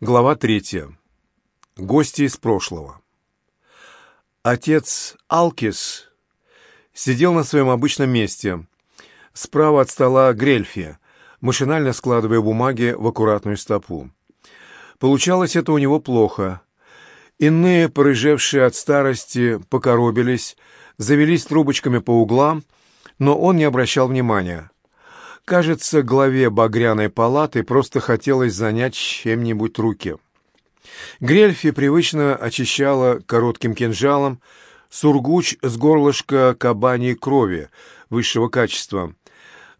Глава третья. Гости из прошлого. Отец Алкис сидел на своем обычном месте, справа от стола Грельфи, машинально складывая бумаги в аккуратную стопу. Получалось это у него плохо. Иные, порыжевшие от старости, покоробились, завелись трубочками по углам, но он не обращал внимания. Кажется, главе багряной палаты просто хотелось занять чем-нибудь руки. Грельфи привычно очищала коротким кинжалом сургуч с горлышка кабаньей крови высшего качества,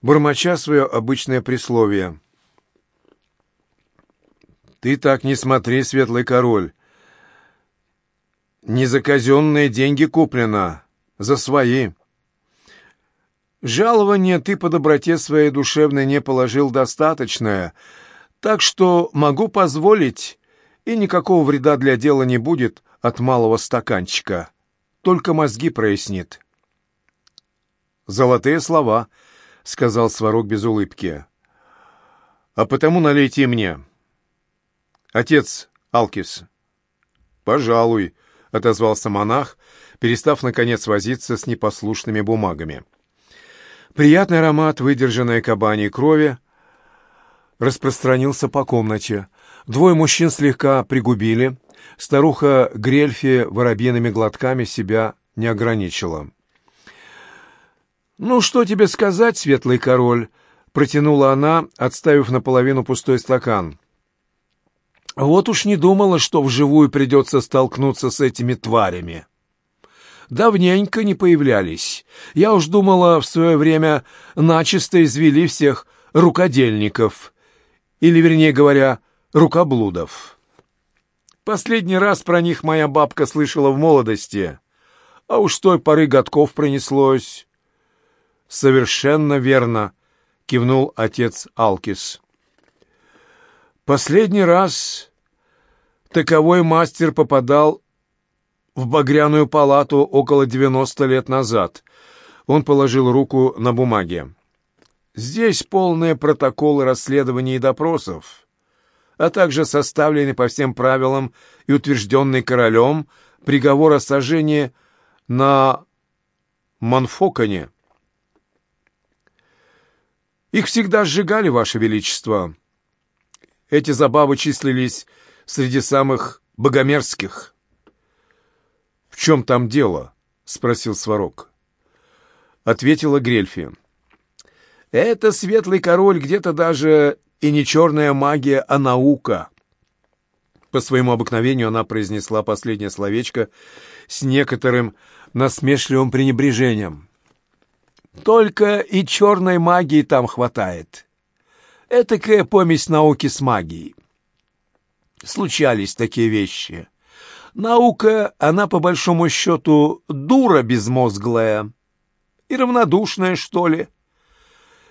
бормоча свое обычное присловие. «Ты так не смотри, светлый король. Не за казенные деньги куплено, за свои». Жалование ты по доброте своей душевной не положил достаточное, так что могу позволить, и никакого вреда для дела не будет от малого стаканчика. Только мозги прояснит. «Золотые слова», — сказал Сварог без улыбки. «А потому налейте мне». «Отец Алкис». «Пожалуй», — отозвался монах, перестав, наконец, возиться с непослушными бумагами. Приятный аромат выдержанной кабаней крови распространился по комнате. Двое мужчин слегка пригубили. Старуха Грельфи воробьиными глотками себя не ограничила. «Ну, что тебе сказать, светлый король?» — протянула она, отставив наполовину пустой стакан. «Вот уж не думала, что вживую придется столкнуться с этими тварями» давненько не появлялись. Я уж думала, в свое время начисто извели всех рукодельников, или, вернее говоря, рукоблудов. Последний раз про них моя бабка слышала в молодости, а уж той поры годков пронеслось. «Совершенно верно», — кивнул отец Алкис. Последний раз таковой мастер попадал в Багряную палату около 90 лет назад. Он положил руку на бумаге. Здесь полные протоколы расследований и допросов, а также составленный по всем правилам и утвержденный королем приговор о сожжении на Манфоконе. Их всегда сжигали, Ваше Величество. Эти забавы числились среди самых богомерзких чем там дело?» — спросил Сварог. Ответила Грельфи. «Это светлый король где-то даже и не черная магия, а наука». По своему обыкновению она произнесла последнее словечко с некоторым насмешливым пренебрежением. «Только и черной магии там хватает. Этакая помесь науки с магией. Случались такие вещи». Наука, она по большому счету дура безмозглая и равнодушная, что ли.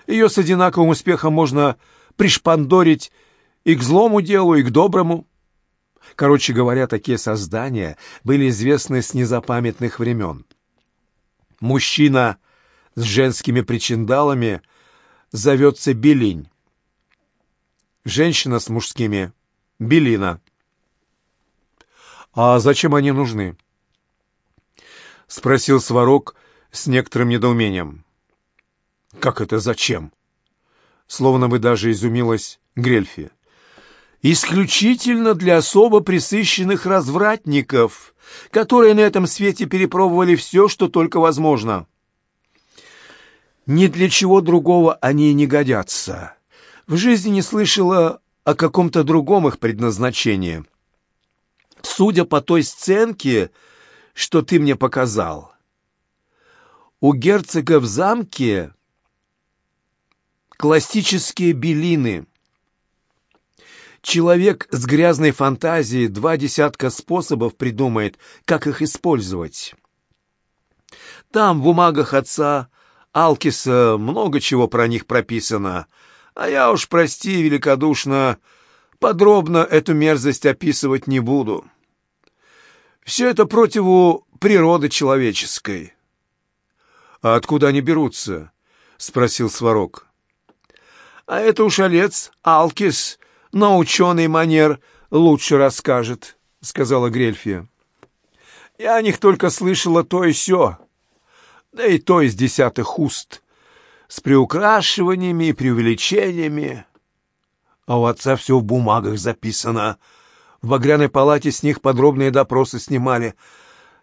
Ее с одинаковым успехом можно пришпандорить и к злому делу, и к доброму. Короче говоря, такие создания были известны с незапамятных времен. Мужчина с женскими причиндалами зовется Белинь. Женщина с мужскими — Белина. «А зачем они нужны?» — спросил Сварог с некоторым недоумением. «Как это зачем?» Словно бы даже изумилась Грельфи. «Исключительно для особо присыщенных развратников, которые на этом свете перепробовали все, что только возможно. Ни для чего другого они не годятся. В жизни не слышала о каком-то другом их предназначении». Судя по той сценке, что ты мне показал, у герцога в замке классические белины. Человек с грязной фантазией два десятка способов придумает, как их использовать. Там в бумагах отца Алкиса много чего про них прописано, а я уж, прости, великодушно, Подробно эту мерзость описывать не буду. Все это противу природы человеческой. — А откуда они берутся? — спросил Сварог. — А это уж олец Алкис на ученый манер лучше расскажет», — сказала Грельфия. «Я о них только слышала то и сё, да и то из десятых уст, с приукрашиваниями и преувеличениями. А у отца все в бумагах записано. В Багряной палате с них подробные допросы снимали,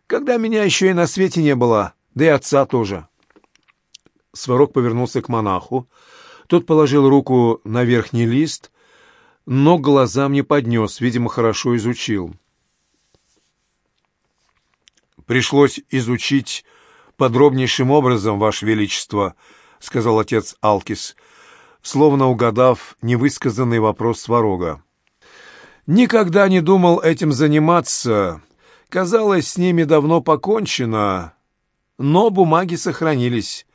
когда меня еще и на свете не было, да и отца тоже». Сварог повернулся к монаху. Тот положил руку на верхний лист, но глазам не поднес, видимо, хорошо изучил. «Пришлось изучить подробнейшим образом, Ваше Величество», — сказал отец Алкис, словно угадав невысказанный вопрос Сварога. «Никогда не думал этим заниматься. Казалось, с ними давно покончено, но бумаги сохранились.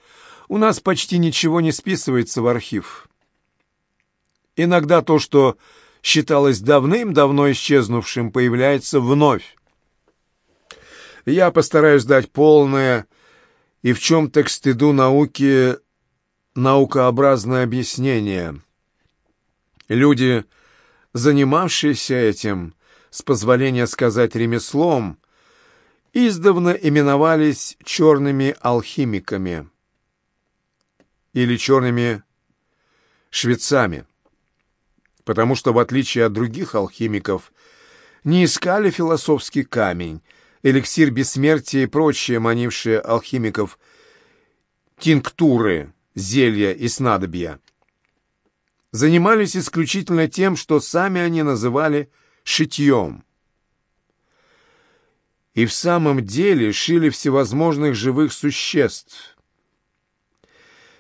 У нас почти ничего не списывается в архив. Иногда то, что считалось давным-давно исчезнувшим, появляется вновь. Я постараюсь дать полное и в чем-то к стыду науки наукообразное объяснение. Люди, занимавшиеся этим, с позволения сказать ремеслом, издавна именовались черными алхимиками или черными швецами, потому что, в отличие от других алхимиков, не искали философский камень, эликсир бессмертия и прочие манившие алхимиков тинктуры, зелья и снадобья. Занимались исключительно тем, что сами они называли шитьем. И в самом деле шили всевозможных живых существ,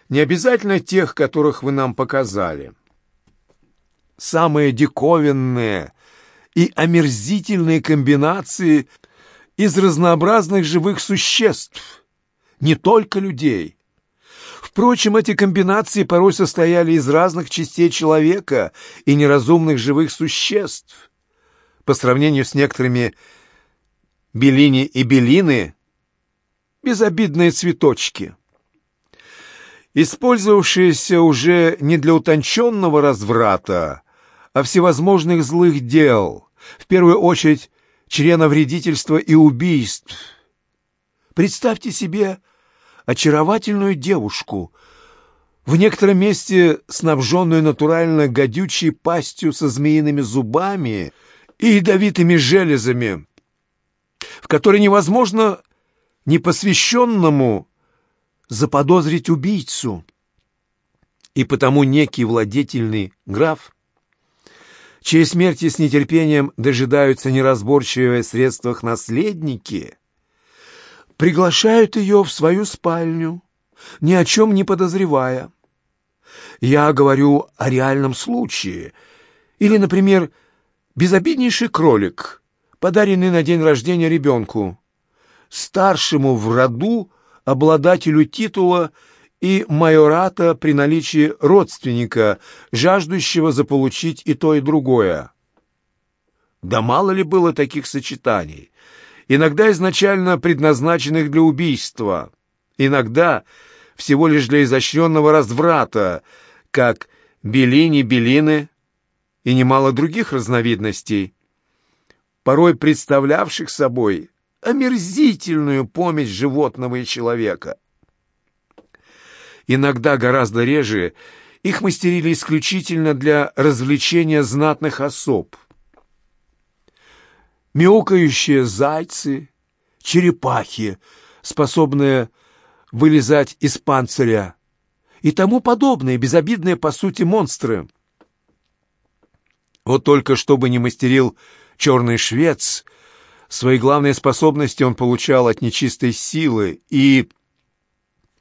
не обязательно тех, которых вы нам показали. Самые диковинные и омерзительные комбинации из разнообразных живых существ, не только людей. Впрочем, эти комбинации порой состояли из разных частей человека и неразумных живых существ. По сравнению с некоторыми белини и белины – безобидные цветочки – использовавшиеся уже не для утонченного разврата, а всевозможных злых дел, в первую очередь членовредительства и убийств. Представьте себе очаровательную девушку, в некотором месте снабженную натурально гадючей пастью со змеиными зубами и ядовитыми железами, в которой невозможно непосвященному заподозрить убийцу. И потому некий владетельный граф, чьей смерти с нетерпением дожидаются неразборчивые в средствах наследники, приглашают ее в свою спальню, ни о чем не подозревая. Я говорю о реальном случае. Или, например, безобиднейший кролик, подаренный на день рождения ребенку, старшему в роду обладателю титула и майората при наличии родственника, жаждущего заполучить и то, и другое. Да мало ли было таких сочетаний, иногда изначально предназначенных для убийства, иногда всего лишь для изощренного разврата, как белини-белины и немало других разновидностей, порой представлявших собой омерзительную помесь животного и человека. Иногда, гораздо реже, их мастерили исключительно для развлечения знатных особ. Мяукающие зайцы, черепахи, способные вылезать из панциря, и тому подобные, безобидные, по сути, монстры. Вот только чтобы не мастерил черный швец — Свои главные способности он получал от нечистой силы и...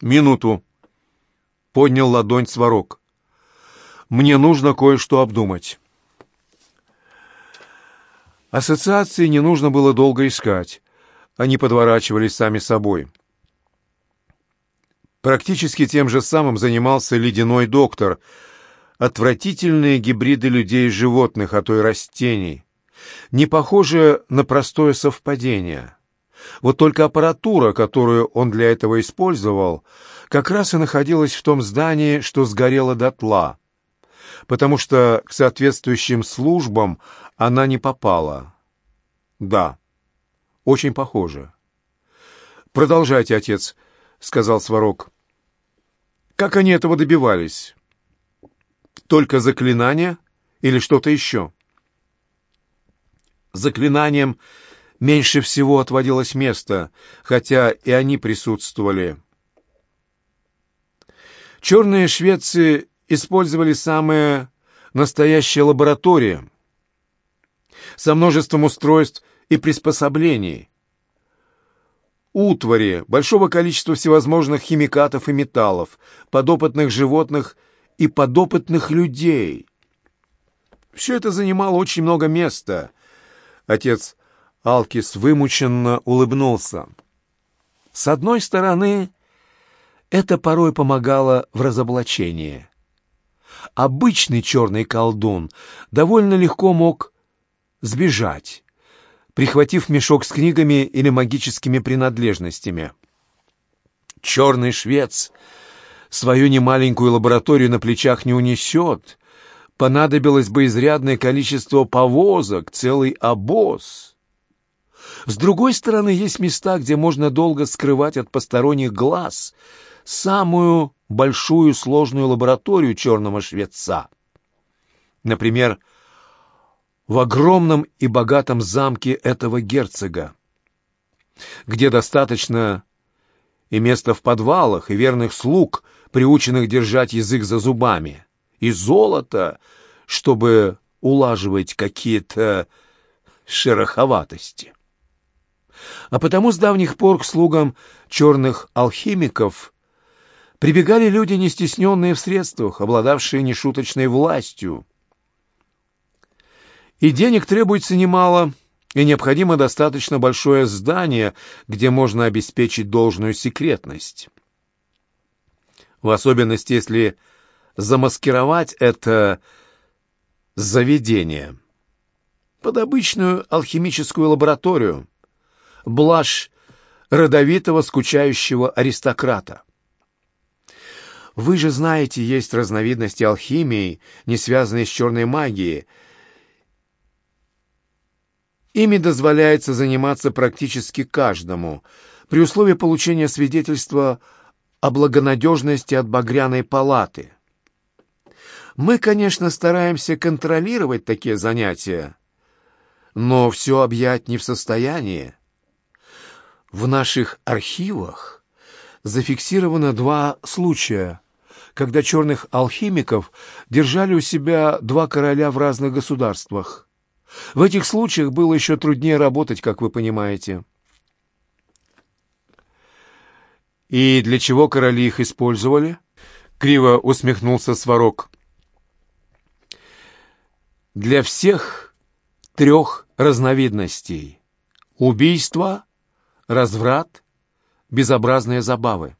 Минуту. Поднял ладонь сварог. Мне нужно кое-что обдумать. Ассоциации не нужно было долго искать. Они подворачивались сами собой. Практически тем же самым занимался ледяной доктор. Отвратительные гибриды людей и животных, а то и растений не похоже на простое совпадение. Вот только аппаратура, которую он для этого использовал, как раз и находилась в том здании, что сгорело дотла, потому что к соответствующим службам она не попала. Да, очень похоже. Продолжайте, отец, сказал Сварог. Как они этого добивались? Только заклинания или что-то еще? Заклинанием меньше всего отводилось место, хотя и они присутствовали. Черные швецы использовали самые настоящие лаборатории со множеством устройств и приспособлений, утвари, большого количества всевозможных химикатов и металлов, подопытных животных и подопытных людей. Все это занимало очень много места. Отец Алкис вымученно улыбнулся. С одной стороны, это порой помогало в разоблачении. Обычный черный колдун довольно легко мог сбежать, прихватив мешок с книгами или магическими принадлежностями. Черный швец свою немаленькую лабораторию на плечах не унесет. Понадобилось бы изрядное количество повозок, целый обоз. С другой стороны, есть места, где можно долго скрывать от посторонних глаз самую большую сложную лабораторию черного швеца. Например, в огромном и богатом замке этого герцога, где достаточно и места в подвалах, и верных слуг, приученных держать язык за зубами, и золото, чтобы улаживать какие-то шероховатости. А потому с давних пор к слугам черных алхимиков прибегали люди, не стесненные в средствах, обладавшие нешуточной властью, и денег требуется немало, и необходимо достаточно большое здание, где можно обеспечить должную секретность. В особенности, если замаскировать это заведение под обычную алхимическую лабораторию, блажь родовитого скучающего аристократа. Вы же знаете, есть разновидности алхимии, не связанные с черной магией, Ими дозволяется заниматься практически каждому, при условии получения свидетельства о благонадежности от багряной палаты. Мы, конечно, стараемся контролировать такие занятия, но все объять не в состоянии. В наших архивах зафиксировано два случая, когда черных алхимиков держали у себя два короля в разных государствах. В этих случаях было еще труднее работать, как вы понимаете. «И для чего короли их использовали?» — криво усмехнулся Сварог. «Для всех трех разновидностей. Убийство, разврат, безобразные забавы.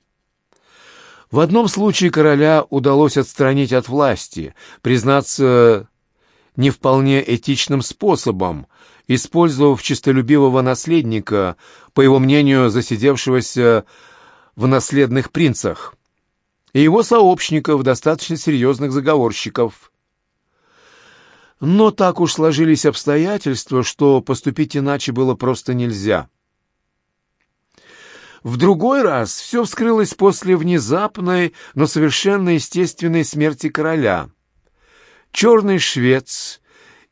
В одном случае короля удалось отстранить от власти, признаться не вполне этичным способом, использовав честолюбивого наследника, по его мнению, засидевшегося в наследных принцах, и его сообщников, достаточно серьезных заговорщиков. Но так уж сложились обстоятельства, что поступить иначе было просто нельзя. В другой раз все вскрылось после внезапной, но совершенно естественной смерти короля – Черный швец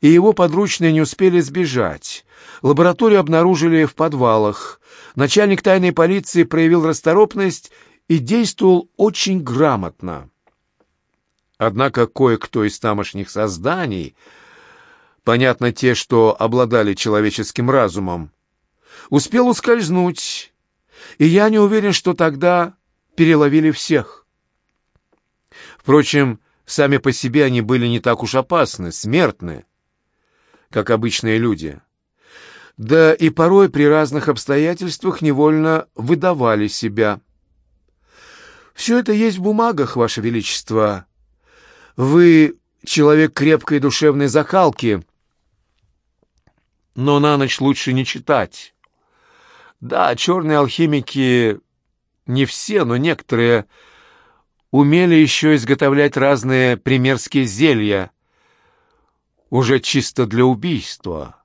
и его подручные не успели сбежать. Лабораторию обнаружили в подвалах. Начальник тайной полиции проявил расторопность и действовал очень грамотно. Однако кое-кто из тамошних созданий, понятно те, что обладали человеческим разумом, успел ускользнуть, и я не уверен, что тогда переловили всех. Впрочем, Сами по себе они были не так уж опасны, смертны, как обычные люди. Да и порой при разных обстоятельствах невольно выдавали себя. Все это есть в бумагах, Ваше Величество. Вы человек крепкой душевной закалки, но на ночь лучше не читать. Да, черные алхимики, не все, но некоторые умели еще изготовлять разные примерские зелья, уже чисто для убийства.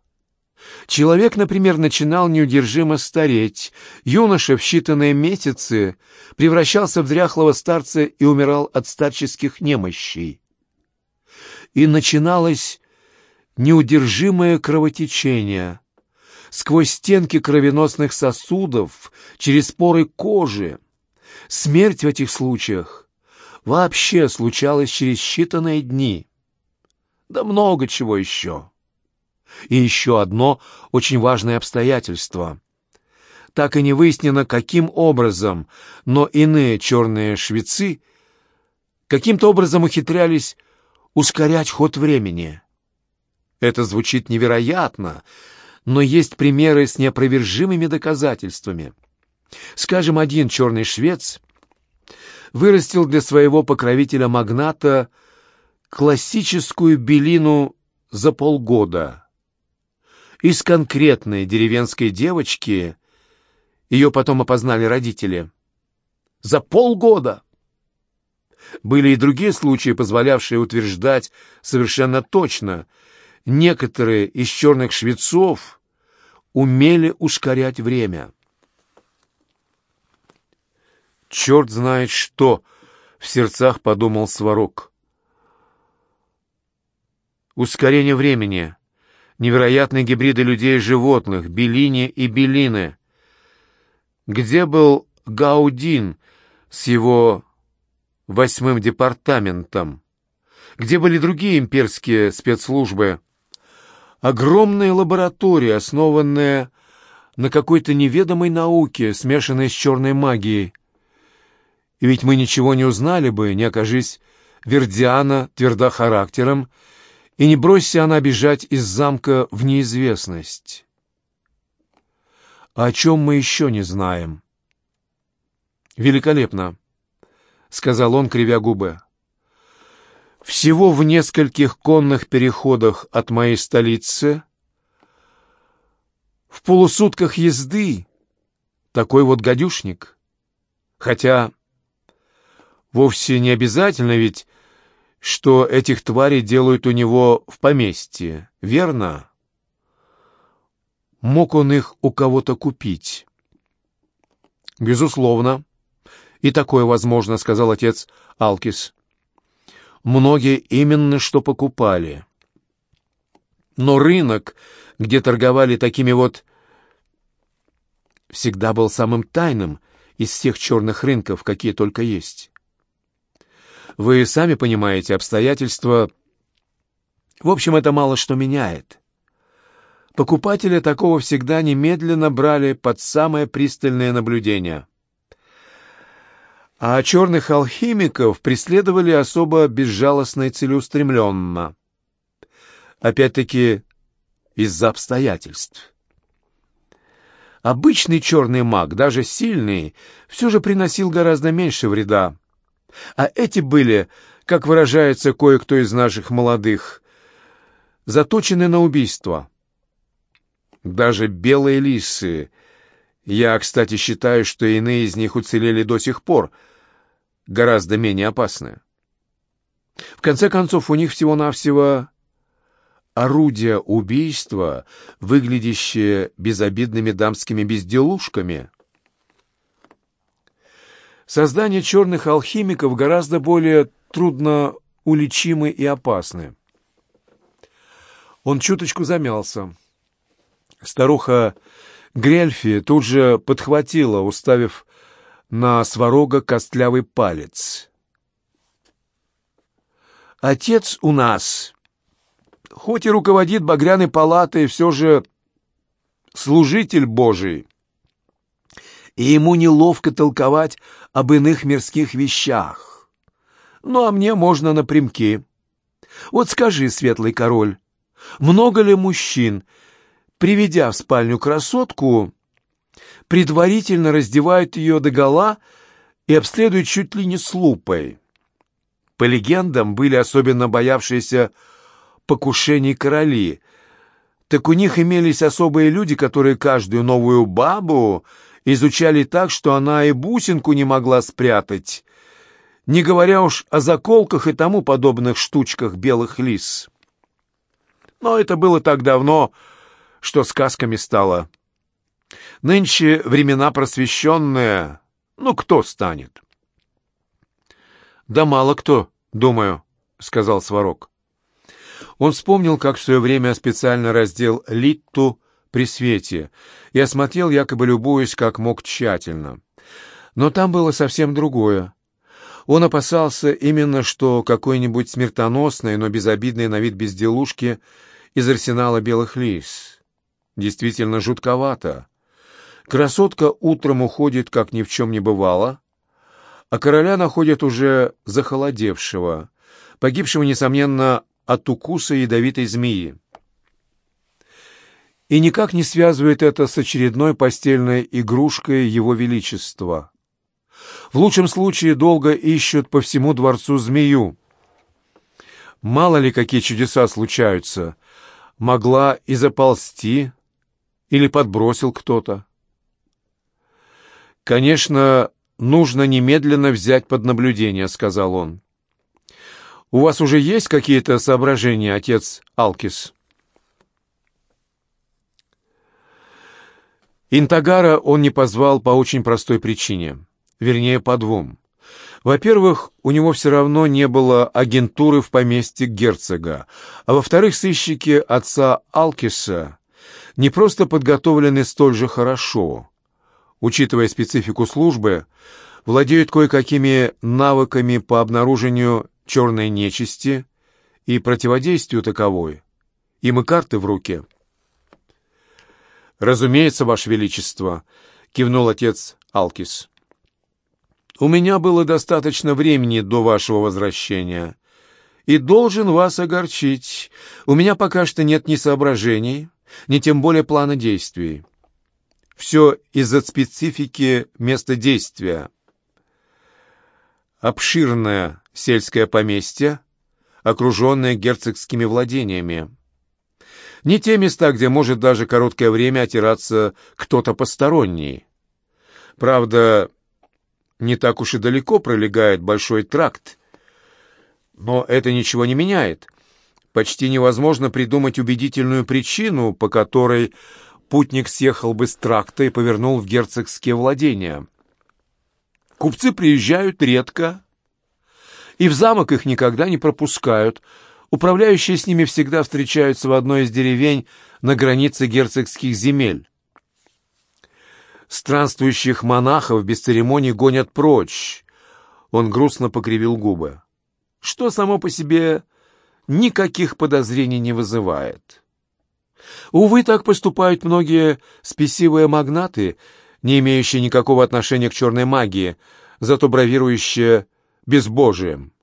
Человек, например, начинал неудержимо стареть. Юноша в считанные месяцы превращался в дряхлого старца и умирал от старческих немощей. И начиналось неудержимое кровотечение. Сквозь стенки кровеносных сосудов, через поры кожи. Смерть в этих случаях вообще случалась через считанные дни. Да много чего еще. И еще одно очень важное обстоятельство. Так и не выяснено, каким образом, но иные черные швецы каким-то образом ухитрялись ускорять ход времени. Это звучит невероятно, но есть примеры с неопровержимыми доказательствами. Скажем, один черный швец вырастил для своего покровителя-магната классическую белину за полгода. Из конкретной деревенской девочки ее потом опознали родители. За полгода! Были и другие случаи, позволявшие утверждать совершенно точно. Некоторые из черных швецов умели ускорять время. «Черт знает что!» — в сердцах подумал Сварог. «Ускорение времени. Невероятные гибриды людей и животных, Белини и Белины. Где был Гаудин с его восьмым департаментом? Где были другие имперские спецслужбы? Огромная лаборатория, основанная на какой-то неведомой науке, смешанной с черной магией. И ведь мы ничего не узнали бы, не окажись Вердиана тверда характером, и не бросься она бежать из замка в неизвестность. А о чем мы еще не знаем? Великолепно, — сказал он, кривя губы. Всего в нескольких конных переходах от моей столицы, в полусутках езды, такой вот гадюшник. Хотя Вовсе не обязательно ведь, что этих тварей делают у него в поместье, верно? Мог он их у кого-то купить? Безусловно. И такое возможно, сказал отец Алкис. Многие именно что покупали. Но рынок, где торговали такими вот, всегда был самым тайным из всех черных рынков, какие только есть. Вы сами понимаете, обстоятельства... В общем, это мало что меняет. Покупатели такого всегда немедленно брали под самое пристальное наблюдение. А черных алхимиков преследовали особо безжалостно и целеустремленно. Опять-таки, из-за обстоятельств. Обычный черный маг, даже сильный, все же приносил гораздо меньше вреда, а эти были, как выражается кое-кто из наших молодых, заточены на убийство. Даже белые лисы, я, кстати, считаю, что иные из них уцелели до сих пор, гораздо менее опасны. В конце концов, у них всего-навсего орудия убийства, выглядящие безобидными дамскими безделушками — Создание черных алхимиков гораздо более трудно уличимы и опасны. Он чуточку замялся. Старуха Грельфи тут же подхватила, уставив на сварога костлявый палец. «Отец у нас, хоть и руководит Багряной палатой, все же служитель Божий, и ему неловко толковать об иных мирских вещах. Ну, а мне можно напрямки. Вот скажи, светлый король, много ли мужчин, приведя в спальню красотку, предварительно раздевают ее догола и обследуют чуть ли не с лупой? По легендам, были особенно боявшиеся покушений короли, так у них имелись особые люди, которые каждую новую бабу изучали так, что она и бусинку не могла спрятать, не говоря уж о заколках и тому подобных штучках белых лис. Но это было так давно, что сказками стало. Нынче времена просвещенные, ну кто станет? «Да мало кто, думаю», — сказал Сварог. Он вспомнил, как в свое время специально раздел Литту при свете и осмотрел, якобы любуясь, как мог тщательно. Но там было совсем другое. Он опасался именно, что какой-нибудь смертоносной, но безобидной на вид безделушки из арсенала белых лис. Действительно жутковато. Красотка утром уходит, как ни в чем не бывало, а короля находят уже захолодевшего, погибшего, несомненно, от укуса ядовитой змеи. И никак не связывает это с очередной постельной игрушкой Его Величества. В лучшем случае долго ищут по всему дворцу змею. Мало ли какие чудеса случаются. Могла и заползти, или подбросил кто-то. «Конечно, нужно немедленно взять под наблюдение», — сказал он. «У вас уже есть какие-то соображения, отец Алкис?» Интагара он не позвал по очень простой причине, вернее, по двум. Во-первых, у него все равно не было агентуры в поместье герцога, а во-вторых, сыщики отца Алкиса не просто подготовлены столь же хорошо, учитывая специфику службы, владеют кое-какими навыками по обнаружению черной нечисти и противодействию таковой. Им и карты в руке. «Разумеется, Ваше Величество», — кивнул отец Алкис. «У меня было достаточно времени до вашего возвращения, и должен вас огорчить. У меня пока что нет ни соображений, ни тем более плана действий. Все из-за специфики места действия. Обширное сельское поместье, окруженное герцогскими владениями. Не те места, где может даже короткое время отираться кто-то посторонний. Правда, не так уж и далеко пролегает большой тракт, но это ничего не меняет почти невозможно придумать убедительную причину, по которой путник съехал бы с тракта и повернул в герцогские владения. Купцы приезжают редко, и в замок их никогда не пропускают. Управляющие с ними всегда встречаются в одной из деревень на границе герцогских земель. Странствующих монахов без церемоний гонят прочь. Он грустно покривил губы. Что само по себе никаких подозрений не вызывает. Увы, так поступают многие спесивые магнаты, не имеющие никакого отношения к черной магии, зато бравирующие безбожием.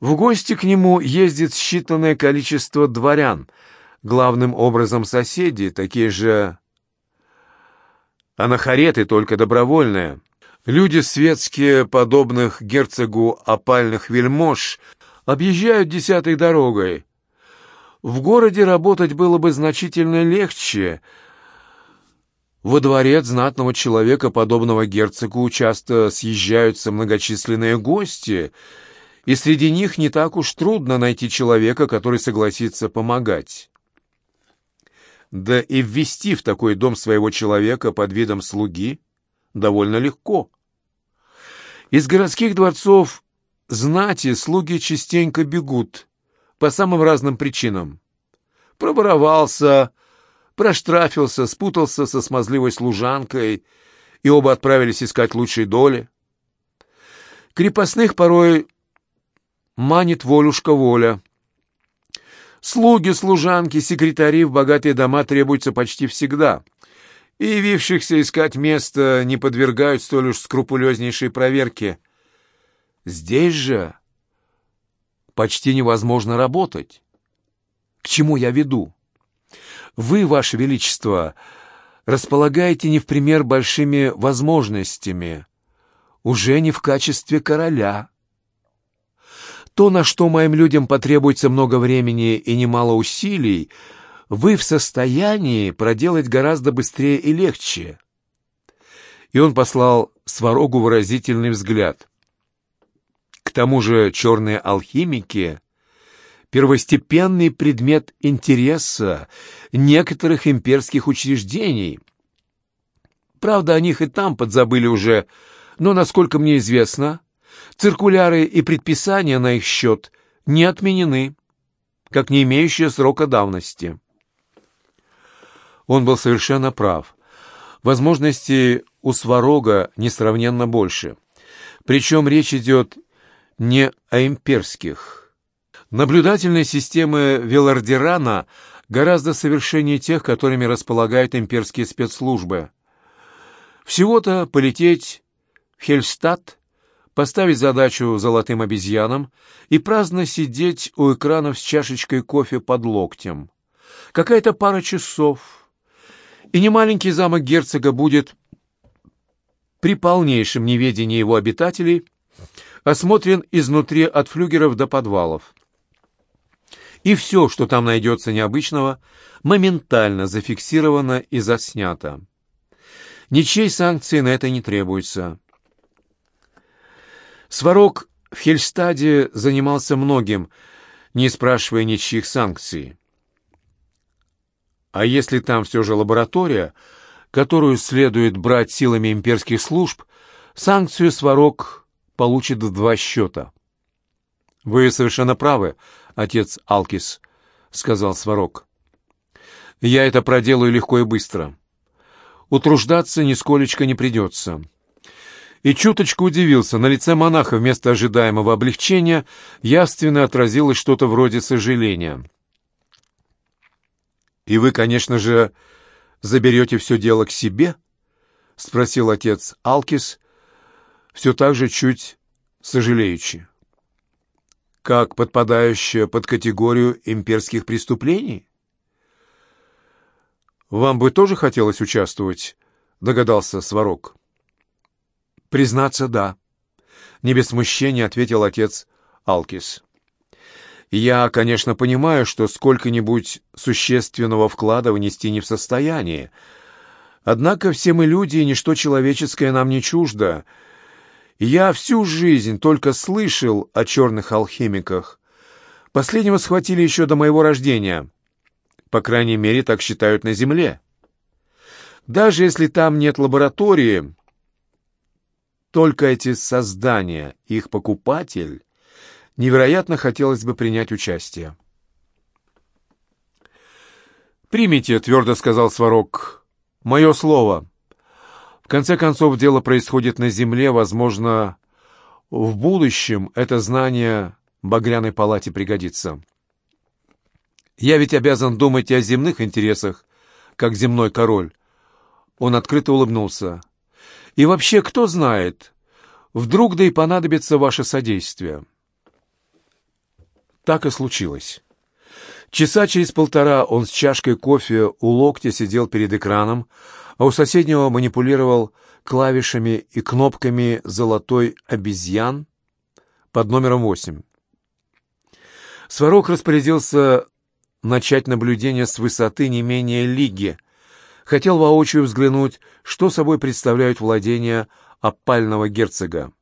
В гости к нему ездит считанное количество дворян, главным образом соседи, такие же анахареты, только добровольные. Люди светские, подобных герцогу опальных вельмож, объезжают десятой дорогой. В городе работать было бы значительно легче. Во дворец знатного человека, подобного герцогу, часто съезжаются многочисленные гости, и среди них не так уж трудно найти человека, который согласится помогать. Да и ввести в такой дом своего человека под видом слуги довольно легко. Из городских дворцов знати слуги частенько бегут по самым разным причинам. Проворовался, проштрафился, спутался со смазливой служанкой, и оба отправились искать лучшей доли. Крепостных порой манит волюшка воля. Слуги, служанки, секретари в богатые дома требуются почти всегда, и явившихся искать место не подвергают столь уж скрупулезнейшей проверке — Здесь же почти невозможно работать. К чему я веду? Вы, Ваше Величество, располагаете не в пример большими возможностями, уже не в качестве короля. То, на что моим людям потребуется много времени и немало усилий, вы в состоянии проделать гораздо быстрее и легче. И он послал Сварогу выразительный взгляд. К тому же черные алхимики первостепенный предмет интереса некоторых имперских учреждений. Правда, о них и там подзабыли уже, но, насколько мне известно, циркуляры и предписания на их счет не отменены, как не имеющие срока давности. Он был совершенно прав. Возможностей у Сварога несравненно больше. Причем речь идет не о имперских. Наблюдательные системы Велардирана гораздо совершеннее тех, которыми располагают имперские спецслужбы. Всего-то полететь в Хельстадт, поставить задачу золотым обезьянам и праздно сидеть у экранов с чашечкой кофе под локтем. Какая-то пара часов, и немаленький замок герцога будет при полнейшем неведении его обитателей осмотрен изнутри от флюгеров до подвалов. И все, что там найдется необычного, моментально зафиксировано и заснято. Ничьей санкции на это не требуется. Сварог в Хельстаде занимался многим, не спрашивая ничьих санкций. А если там все же лаборатория, которую следует брать силами имперских служб, санкцию Сварог получит в два счета. «Вы совершенно правы, отец Алкис», — сказал Сварог. «Я это проделаю легко и быстро. Утруждаться нисколечко не придется». И чуточку удивился. На лице монаха вместо ожидаемого облегчения явственно отразилось что-то вроде сожаления. «И вы, конечно же, заберете все дело к себе?» — спросил отец Алкис, все так же чуть сожалеючи. «Как подпадающее под категорию имперских преступлений?» «Вам бы тоже хотелось участвовать?» — догадался Сварог. «Признаться, да», — не без смущения ответил отец Алкис. Я, конечно, понимаю, что сколько-нибудь существенного вклада внести не в состоянии. Однако все мы люди, и ничто человеческое нам не чуждо. Я всю жизнь только слышал о черных алхимиках. Последнего схватили еще до моего рождения. По крайней мере, так считают на Земле. Даже если там нет лаборатории, только эти создания, их покупатель невероятно хотелось бы принять участие. «Примите», — твердо сказал Сварог, — «мое слово. В конце концов, дело происходит на земле, возможно, в будущем это знание Багряной палате пригодится. Я ведь обязан думать о земных интересах, как земной король». Он открыто улыбнулся. «И вообще, кто знает, вдруг да и понадобится ваше содействие». Так и случилось. Часа через полтора он с чашкой кофе у локтя сидел перед экраном, а у соседнего манипулировал клавишами и кнопками золотой обезьян под номером восемь. Сварог распорядился начать наблюдение с высоты не менее лиги. Хотел воочию взглянуть, что собой представляют владения опального герцога.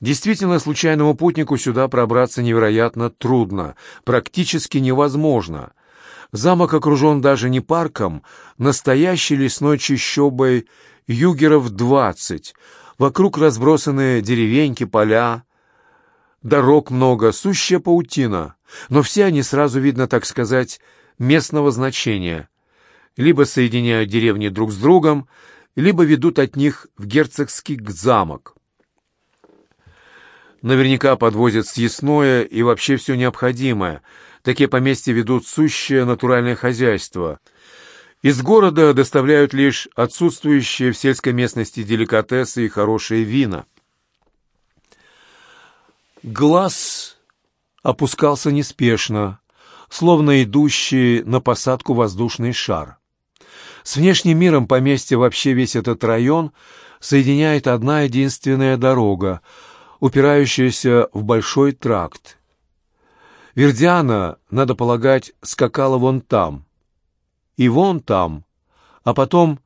Действительно, случайному путнику сюда пробраться невероятно трудно, практически невозможно. Замок окружен даже не парком, настоящей лесной чащобой югеров двадцать. Вокруг разбросаны деревеньки, поля, дорог много, сущая паутина. Но все они сразу видно, так сказать, местного значения. Либо соединяют деревни друг с другом, либо ведут от них в герцогский замок. Наверняка подвозят съестное и вообще все необходимое. Такие поместья ведут сущее натуральное хозяйство. Из города доставляют лишь отсутствующие в сельской местности деликатесы и хорошие вина. Глаз опускался неспешно, словно идущий на посадку воздушный шар. С внешним миром поместья вообще весь этот район соединяет одна единственная дорога — упирающаяся в большой тракт. Вердиана, надо полагать, скакала вон там. И вон там, а потом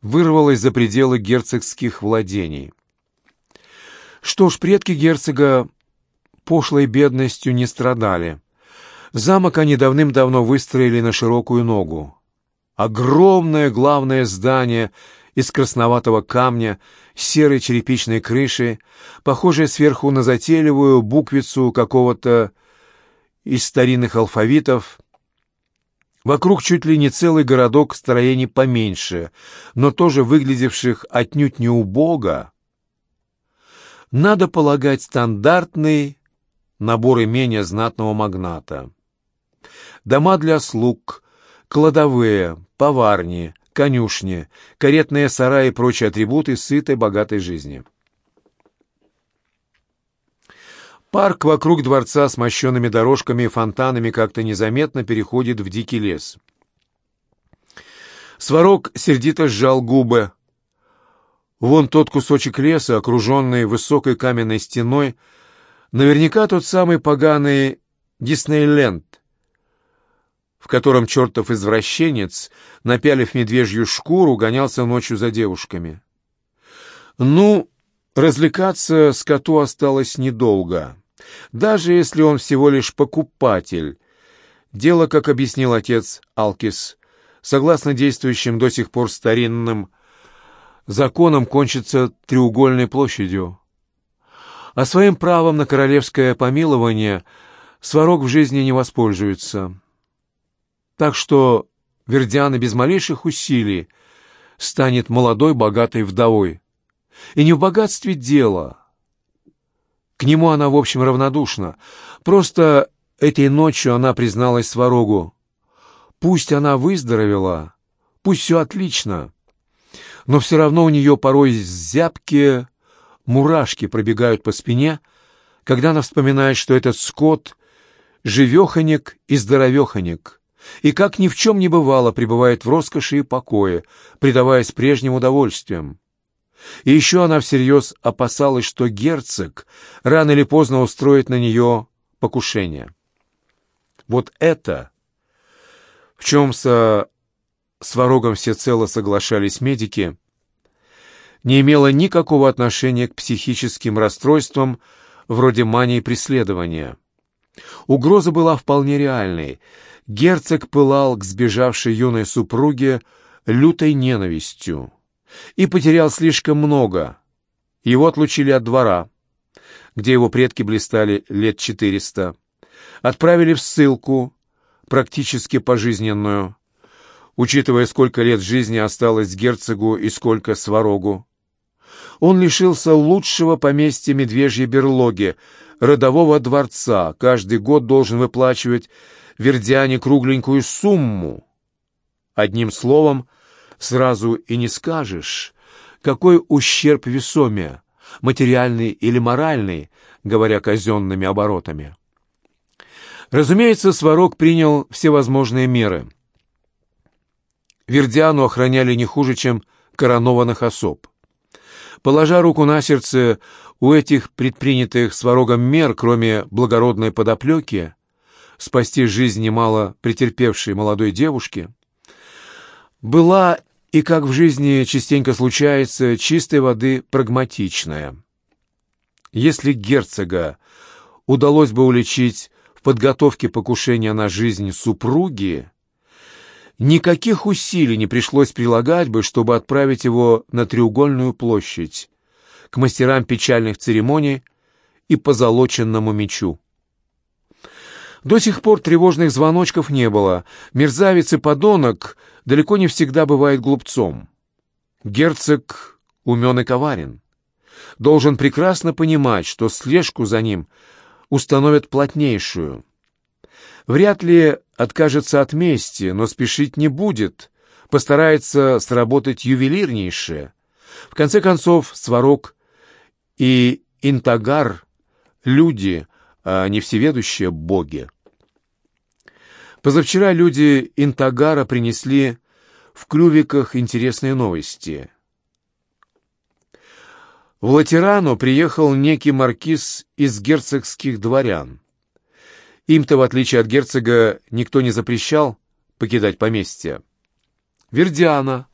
вырвалась за пределы герцогских владений. Что ж, предки герцога пошлой бедностью не страдали. Замок они давным-давно выстроили на широкую ногу. Огромное главное здание из красноватого камня, серой черепичной крыши, похожее сверху на затейливую буквицу какого-то из старинных алфавитов. Вокруг чуть ли не целый городок строений поменьше, но тоже выглядевших отнюдь не убого. Надо полагать, стандартный набор имения знатного магната. Дома для слуг, кладовые, поварни, конюшни, каретные сараи и прочие атрибуты сытой, богатой жизни. Парк вокруг дворца с мощенными дорожками и фонтанами как-то незаметно переходит в дикий лес. Сварог сердито сжал губы. Вон тот кусочек леса, окруженный высокой каменной стеной, наверняка тот самый поганый Диснейленд, в котором чертов извращенец, напялив медвежью шкуру, гонялся ночью за девушками. Ну, развлекаться скоту осталось недолго, даже если он всего лишь покупатель. Дело, как объяснил отец Алкис, согласно действующим до сих пор старинным законам, кончится треугольной площадью. А своим правом на королевское помилование Сварог в жизни не воспользуется. Так что Вердиана без малейших усилий станет молодой богатой вдовой. И не в богатстве дело. К нему она, в общем, равнодушна. Просто этой ночью она призналась Сварогу. Пусть она выздоровела, пусть все отлично, но все равно у нее порой зябкие мурашки пробегают по спине, когда она вспоминает, что этот скот — живеханик и здоровеханик — и, как ни в чем не бывало, пребывает в роскоши и покое, предаваясь прежним удовольствиям. И еще она всерьез опасалась, что герцог рано или поздно устроит на нее покушение. Вот это, в чем со Сварогом всецело соглашались медики, не имело никакого отношения к психическим расстройствам вроде мании преследования. Угроза была вполне реальной — герцог пылал к сбежавшей юной супруге лютой ненавистью и потерял слишком много. Его отлучили от двора, где его предки блистали лет четыреста, отправили в ссылку, практически пожизненную, учитывая, сколько лет жизни осталось герцогу и сколько сварогу. Он лишился лучшего поместья медвежьей берлоги, родового дворца, каждый год должен выплачивать Вердиане кругленькую сумму. Одним словом, сразу и не скажешь, какой ущерб весомее, материальный или моральный, говоря казенными оборотами. Разумеется, Сварог принял всевозможные меры. Вердиану охраняли не хуже, чем коронованных особ. Положа руку на сердце, у этих предпринятых Сварогом мер, кроме благородной подоплеки, спасти жизнь немало претерпевшей молодой девушки, была и, как в жизни частенько случается, чистой воды прагматичная. Если герцога удалось бы уличить в подготовке покушения на жизнь супруги, никаких усилий не пришлось прилагать бы, чтобы отправить его на треугольную площадь, к мастерам печальных церемоний и позолоченному мечу. До сих пор тревожных звоночков не было. Мерзавец и подонок далеко не всегда бывает глупцом. Герцог умен и коварен. Должен прекрасно понимать, что слежку за ним установят плотнейшую. Вряд ли откажется от мести, но спешить не будет, постарается сработать ювелирнейшее. В конце концов, Сварог и Интагар — люди, а не всеведущие боги. Позавчера люди Интагара принесли в клювиках интересные новости. В Латерану приехал некий маркиз из герцогских дворян. Им-то, в отличие от герцога, никто не запрещал покидать поместье. Вердиана,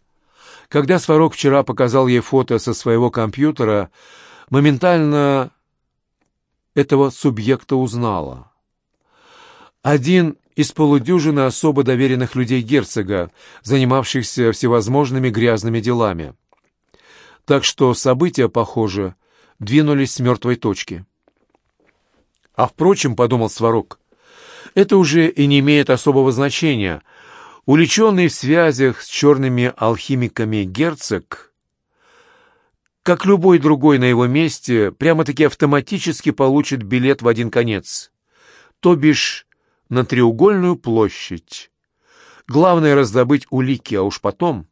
когда Сварог вчера показал ей фото со своего компьютера, моментально этого субъекта узнала. Один из полудюжины особо доверенных людей герцога, занимавшихся всевозможными грязными делами. Так что события, похоже, двинулись с мертвой точки. А впрочем, — подумал Сварог, — это уже и не имеет особого значения. Уличенный в связях с черными алхимиками герцог, как любой другой на его месте, прямо-таки автоматически получит билет в один конец. То бишь на треугольную площадь. Главное — раздобыть улики, а уж потом...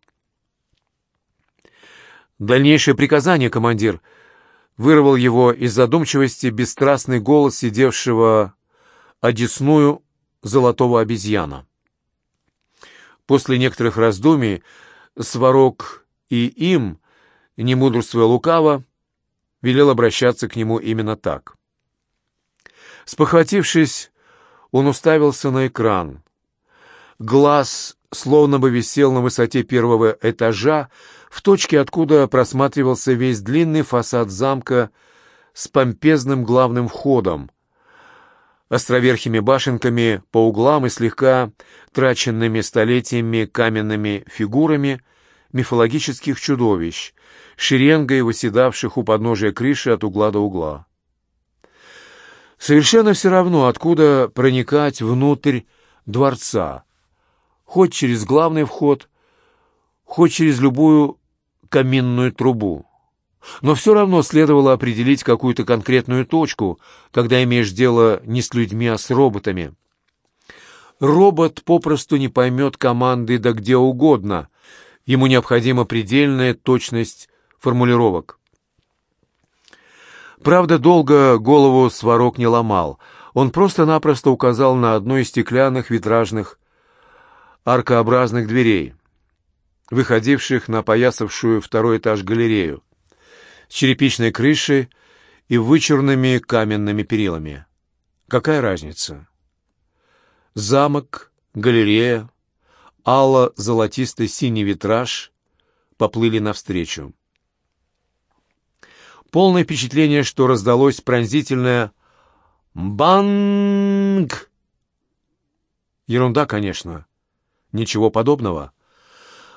Дальнейшее приказание, командир, вырвал его из задумчивости бесстрастный голос сидевшего одесную золотого обезьяна. После некоторых раздумий Сварог и им, не мудрствуя лукаво, велел обращаться к нему именно так. Спохватившись, он уставился на экран. Глаз словно бы висел на высоте первого этажа, в точке, откуда просматривался весь длинный фасад замка с помпезным главным входом, островерхими башенками по углам и слегка траченными столетиями каменными фигурами мифологических чудовищ, шеренгой выседавших у подножия крыши от угла до угла. Совершенно все равно, откуда проникать внутрь дворца, хоть через главный вход, хоть через любую каминную трубу. Но все равно следовало определить какую-то конкретную точку, когда имеешь дело не с людьми, а с роботами. Робот попросту не поймет команды да где угодно. Ему необходима предельная точность формулировок. Правда, долго голову Сварог не ломал. Он просто-напросто указал на одну из стеклянных витражных аркообразных дверей, выходивших на поясавшую второй этаж галерею, с черепичной крышей и вычурными каменными перилами. Какая разница? Замок, галерея, алло-золотистый синий витраж поплыли навстречу. Полное впечатление, что раздалось пронзительное «Банг!». Ерунда, конечно. Ничего подобного.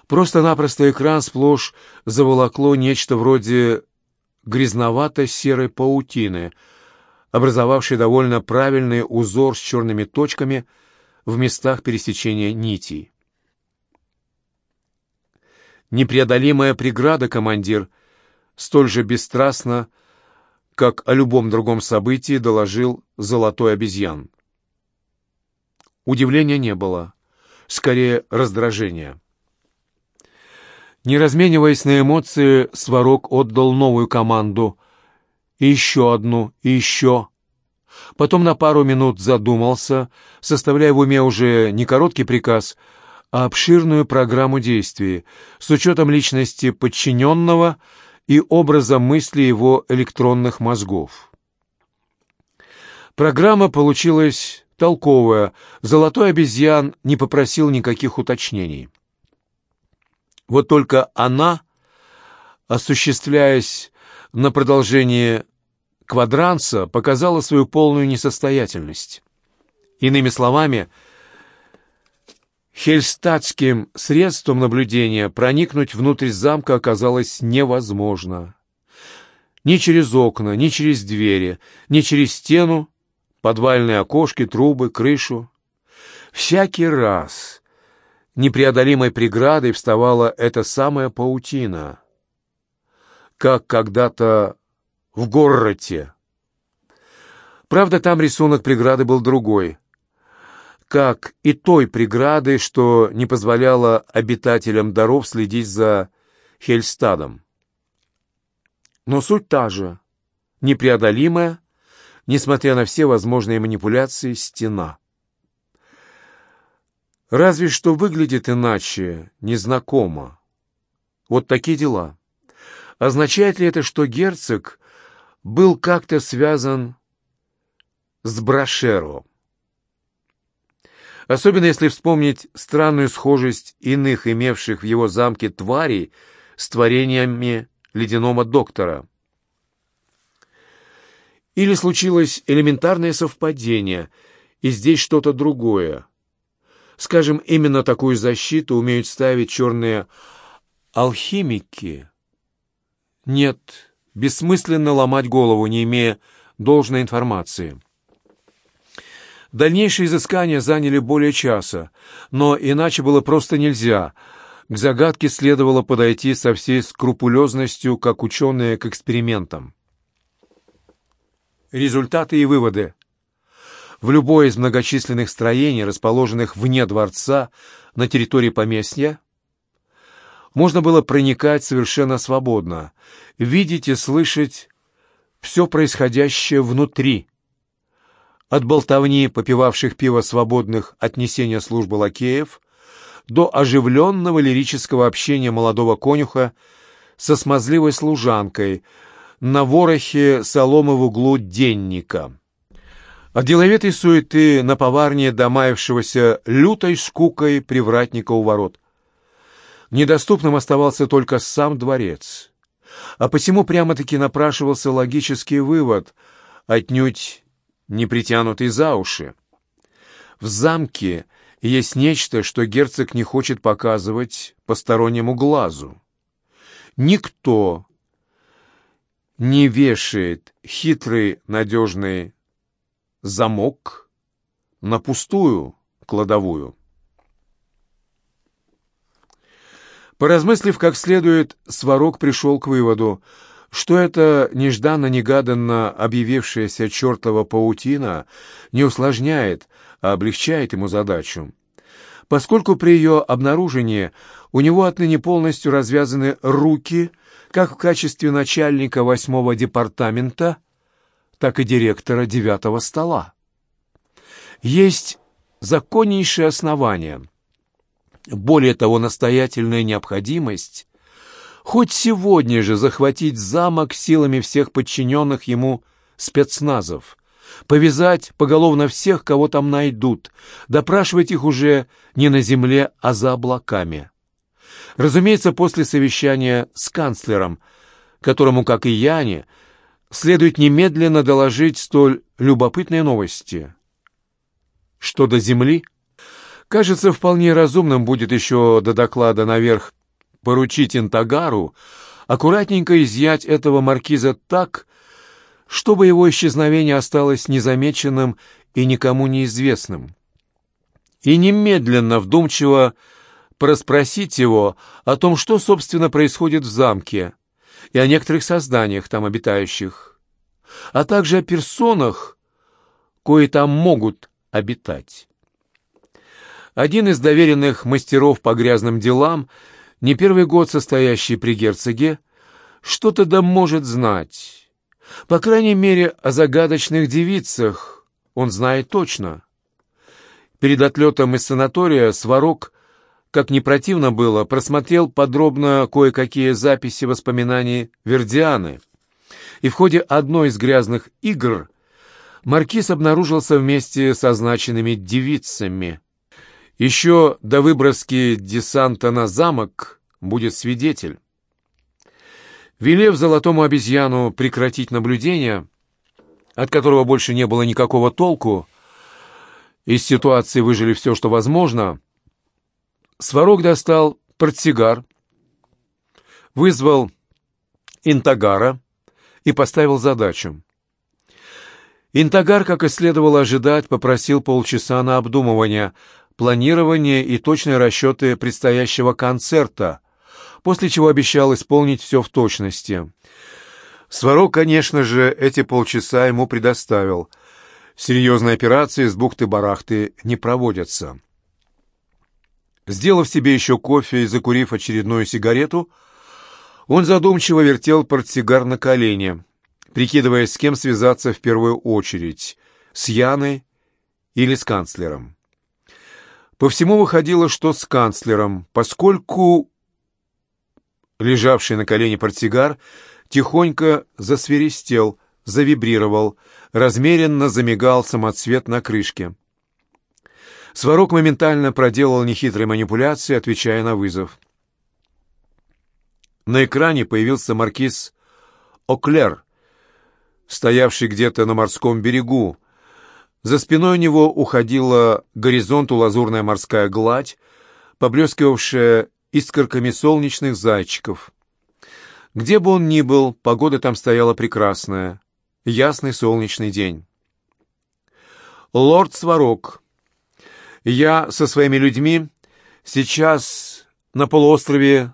Просто-напросто экран сплошь заволокло нечто вроде грязновато-серой паутины, образовавшей довольно правильный узор с черными точками в местах пересечения нитей. Непреодолимая преграда, командир — столь же бесстрастно, как о любом другом событии доложил золотой обезьян. Удивления не было, скорее раздражения. Не размениваясь на эмоции, Сварог отдал новую команду. И еще одну, и еще. Потом на пару минут задумался, составляя в уме уже не короткий приказ, а обширную программу действий с учетом личности подчиненного и образа мысли его электронных мозгов. Программа получилась толковая, золотой обезьян не попросил никаких уточнений. Вот только она, осуществляясь на продолжении квадранца, показала свою полную несостоятельность. Иными словами, Хельстатским средством наблюдения проникнуть внутрь замка оказалось невозможно. Ни через окна, ни через двери, ни через стену, подвальные окошки, трубы, крышу. Всякий раз непреодолимой преградой вставала эта самая паутина, как когда-то в городе. Правда, там рисунок преграды был другой — как и той преграды, что не позволяло обитателям даров следить за Хельстадом. Но суть та же, непреодолимая, несмотря на все возможные манипуляции, стена. Разве что выглядит иначе, незнакомо. Вот такие дела. Означает ли это, что герцог был как-то связан с Брашеро? Особенно если вспомнить странную схожесть иных имевших в его замке тварей с творениями ледяного доктора. Или случилось элементарное совпадение, и здесь что-то другое. Скажем, именно такую защиту умеют ставить черные алхимики. Нет, бессмысленно ломать голову, не имея должной информации. Дальнейшие изыскания заняли более часа, но иначе было просто нельзя. К загадке следовало подойти со всей скрупулезностью, как ученые к экспериментам. Результаты и выводы. В любое из многочисленных строений, расположенных вне дворца, на территории поместья, можно было проникать совершенно свободно, видеть и слышать все происходящее внутри. От болтовни попивавших пиво свободных от несения службы лакеев до оживленного лирического общения молодого конюха со смазливой служанкой на ворохе соломы в углу денника. От деловитой суеты на поварне домаявшегося лютой скукой привратника у ворот. Недоступным оставался только сам дворец а посему прямо-таки напрашивался логический вывод, отнюдь не притянутый за уши. В замке есть нечто, что герцог не хочет показывать постороннему глазу. Никто не вешает хитрый надежный замок на пустую кладовую. Поразмыслив как следует, Сварог пришел к выводу, что эта нежданно-негаданно объявившаяся чертова паутина не усложняет, а облегчает ему задачу. Поскольку при ее обнаружении у него отныне полностью развязаны руки, как в качестве начальника восьмого департамента, так и директора девятого стола. Есть законнейшее основание — более того, настоятельная необходимость хоть сегодня же захватить замок силами всех подчиненных ему спецназов, повязать поголовно всех, кого там найдут, допрашивать их уже не на земле, а за облаками. Разумеется, после совещания с канцлером, которому, как и Яне, следует немедленно доложить столь любопытные новости. Что до земли — Кажется, вполне разумным будет еще до доклада наверх поручить Интагару аккуратненько изъять этого маркиза так, чтобы его исчезновение осталось незамеченным и никому неизвестным. И немедленно, вдумчиво проспросить его о том, что, собственно, происходит в замке, и о некоторых созданиях там обитающих, а также о персонах, кои там могут обитать. Один из доверенных мастеров по грязным делам, не первый год состоящий при герцоге, что-то да может знать. По крайней мере, о загадочных девицах он знает точно. Перед отлетом из санатория Сварог, как не противно было, просмотрел подробно кое-какие записи воспоминаний Вердианы. И в ходе одной из грязных игр Маркиз обнаружился вместе с означенными девицами — еще до выброски десанта на замок будет свидетель. Велев золотому обезьяну прекратить наблюдение, от которого больше не было никакого толку, из ситуации выжили все, что возможно, Сварог достал портсигар, вызвал Интагара и поставил задачу. Интагар, как и следовало ожидать, попросил полчаса на обдумывание – планирование и точные расчеты предстоящего концерта, после чего обещал исполнить все в точности. Сварог, конечно же, эти полчаса ему предоставил. Серьезные операции с бухты-барахты не проводятся. Сделав себе еще кофе и закурив очередную сигарету, он задумчиво вертел портсигар на колене, прикидывая, с кем связаться в первую очередь, с Яной или с канцлером. По всему выходило, что с канцлером, поскольку лежавший на колене портсигар тихонько засверистел, завибрировал, размеренно замигал самоцвет на крышке. Сварог моментально проделал нехитрые манипуляции, отвечая на вызов. На экране появился маркиз Оклер стоявший где-то на морском берегу. За спиной у него уходила горизонту лазурная морская гладь, поблескивавшая искорками солнечных зайчиков. Где бы он ни был, погода там стояла прекрасная. Ясный солнечный день. «Лорд Сварог, я со своими людьми сейчас на полуострове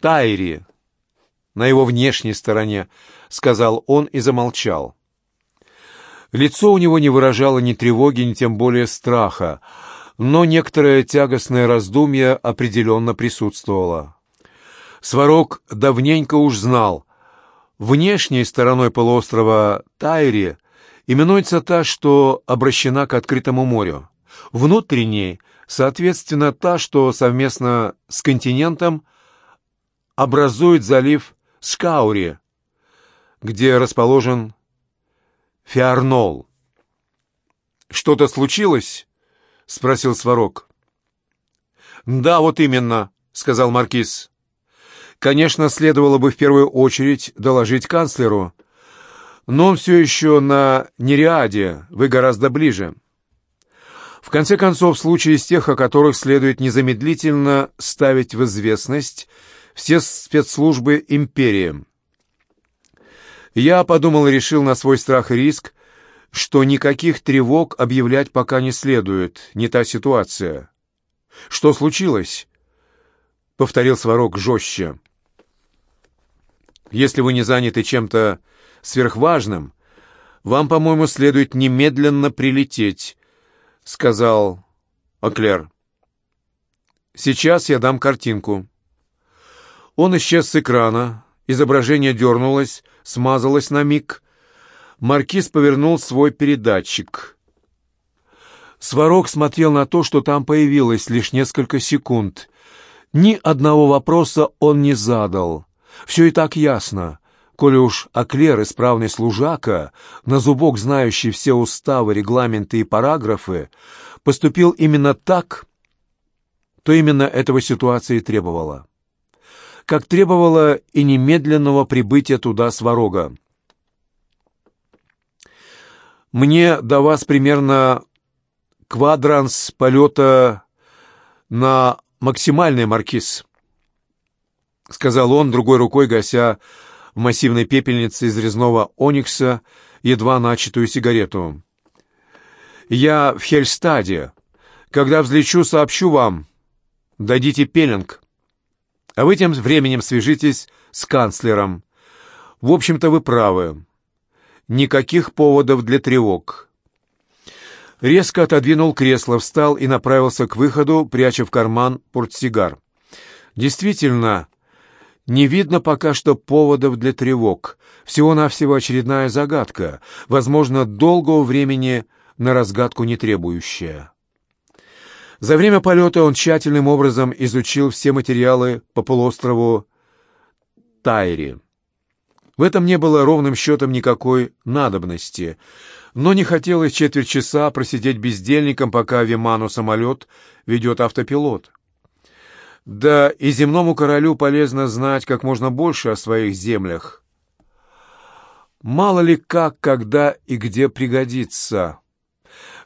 Тайри, на его внешней стороне», — сказал он и замолчал. Лицо у него не выражало ни тревоги, ни тем более страха, но некоторое тягостное раздумье определенно присутствовало. Сварог давненько уж знал, внешней стороной полуострова Тайри именуется та, что обращена к открытому морю, внутренней, соответственно, та, что совместно с континентом образует залив Скаури, где расположен Фиарнол. «Что-то случилось?» — спросил Сварог. «Да, вот именно», — сказал Маркиз. «Конечно, следовало бы в первую очередь доложить канцлеру, но он все еще на Нериаде, вы гораздо ближе. В конце концов, случаи из тех, о которых следует незамедлительно ставить в известность все спецслужбы империи. Я подумал и решил на свой страх и риск, что никаких тревог объявлять пока не следует, не та ситуация. «Что случилось?» — повторил Сварог жестче. «Если вы не заняты чем-то сверхважным, вам, по-моему, следует немедленно прилететь», — сказал Оклер. «Сейчас я дам картинку». Он исчез с экрана, изображение дернулось, смазалось на миг. Маркиз повернул свой передатчик. Сварог смотрел на то, что там появилось лишь несколько секунд. Ни одного вопроса он не задал. Все и так ясно. Коли уж Аклер, исправный служака, на зубок знающий все уставы, регламенты и параграфы, поступил именно так, то именно этого ситуация и требовала как требовало и немедленного прибытия туда Сварога. «Мне до вас примерно квадранс полета на максимальный маркиз», — сказал он, другой рукой гася в массивной пепельнице из резного оникса едва начатую сигарету. «Я в Хельстаде. Когда взлечу, сообщу вам. Дадите пеленг». А вы тем временем свяжитесь с канцлером. В общем-то, вы правы. Никаких поводов для тревог. Резко отодвинул кресло, встал и направился к выходу, пряча в карман портсигар. Действительно, не видно пока что поводов для тревог. Всего-навсего очередная загадка, возможно, долгого времени на разгадку не требующая. За время полета он тщательным образом изучил все материалы по полуострову Тайри. В этом не было ровным счетом никакой надобности, но не хотелось четверть часа просидеть бездельником, пока Виману самолет ведет автопилот. Да и земному королю полезно знать как можно больше о своих землях. Мало ли как, когда и где пригодится.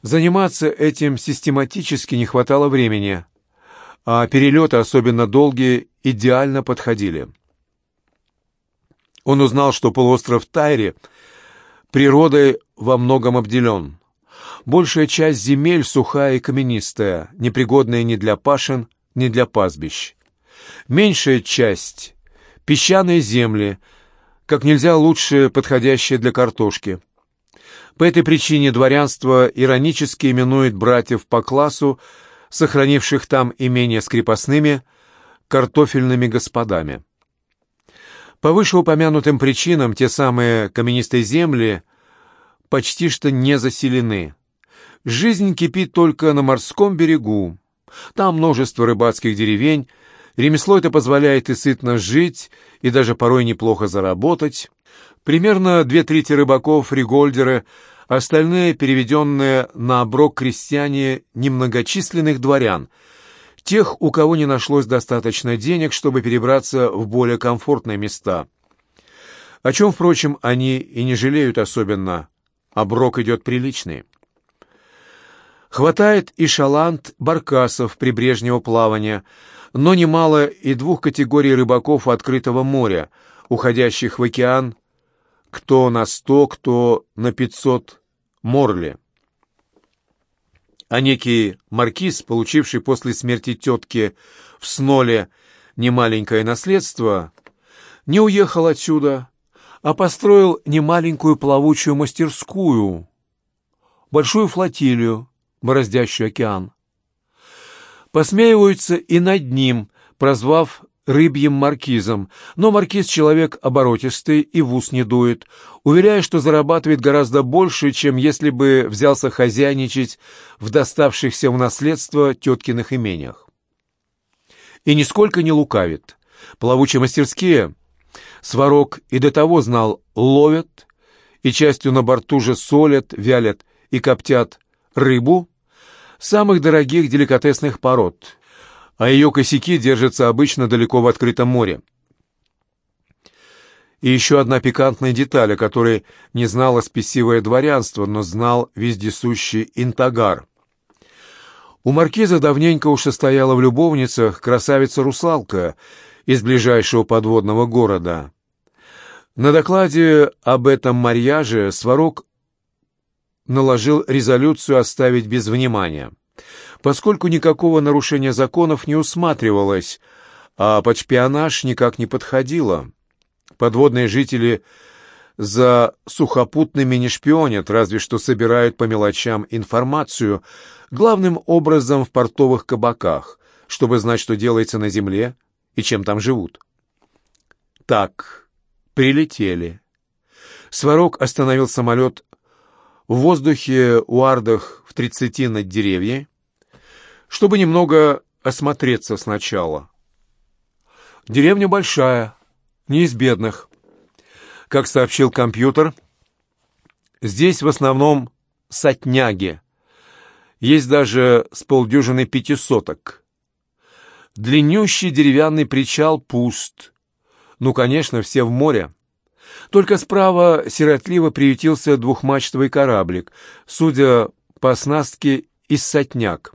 Заниматься этим систематически не хватало времени, а перелеты, особенно долгие, идеально подходили. Он узнал, что полуостров Тайри природой во многом обделен. Большая часть земель сухая и каменистая, непригодная ни для пашин, ни для пастбищ. Меньшая часть — песчаные земли, как нельзя лучше подходящие для картошки — по этой причине дворянство иронически именует братьев по классу, сохранивших там имение с крепостными, картофельными господами. По вышеупомянутым причинам те самые каменистые земли почти что не заселены. Жизнь кипит только на морском берегу. Там множество рыбацких деревень, ремесло это позволяет и сытно жить, и даже порой неплохо заработать. Примерно две трети рыбаков Ригольдера, остальные переведенные на оброк крестьяне немногочисленных дворян, тех, у кого не нашлось достаточно денег, чтобы перебраться в более комфортные места. о чем, впрочем, они и не жалеют особенно, а брок идет приличный. Хватает и шаланд баркасов прибрежнего плавания, но немало и двух категорий рыбаков открытого моря, уходящих в океан, кто на сто, кто на пятьсот морли. А некий маркиз, получивший после смерти тетки в Сноле немаленькое наследство, не уехал отсюда, а построил немаленькую плавучую мастерскую, большую флотилию, бороздящий океан. Посмеиваются и над ним, прозвав рыбьим маркизом, но маркиз человек оборотистый и в ус не дует, уверяя, что зарабатывает гораздо больше, чем если бы взялся хозяйничать в доставшихся в наследство теткиных имениях. И нисколько не лукавит. Плавучие мастерские Сварог и до того знал, ловят, и частью на борту же солят, вялят и коптят рыбу, самых дорогих деликатесных пород, а ее косяки держатся обычно далеко в открытом море. И еще одна пикантная деталь, о которой не знало спесивое дворянство, но знал вездесущий интагар. У маркиза давненько уж состояла в любовницах красавица-русалка из ближайшего подводного города. На докладе об этом марьяже Сварог наложил резолюцию оставить без внимания, поскольку никакого нарушения законов не усматривалось, а под шпионаж никак не подходило. Подводные жители за сухопутными не шпионят, разве что собирают по мелочам информацию, главным образом в портовых кабаках, чтобы знать, что делается на земле и чем там живут. Так, прилетели. Сварог остановил самолет в воздухе у Ардах в тридцати над деревьями, чтобы немного осмотреться сначала. Деревня большая, не из бедных. Как сообщил компьютер, здесь в основном сотняги. Есть даже с полдюжины пятисоток. Длиннющий деревянный причал пуст. Ну, конечно, все в море. Только справа сиротливо приютился двухмачтовый кораблик, судя по оснастке из сотняк.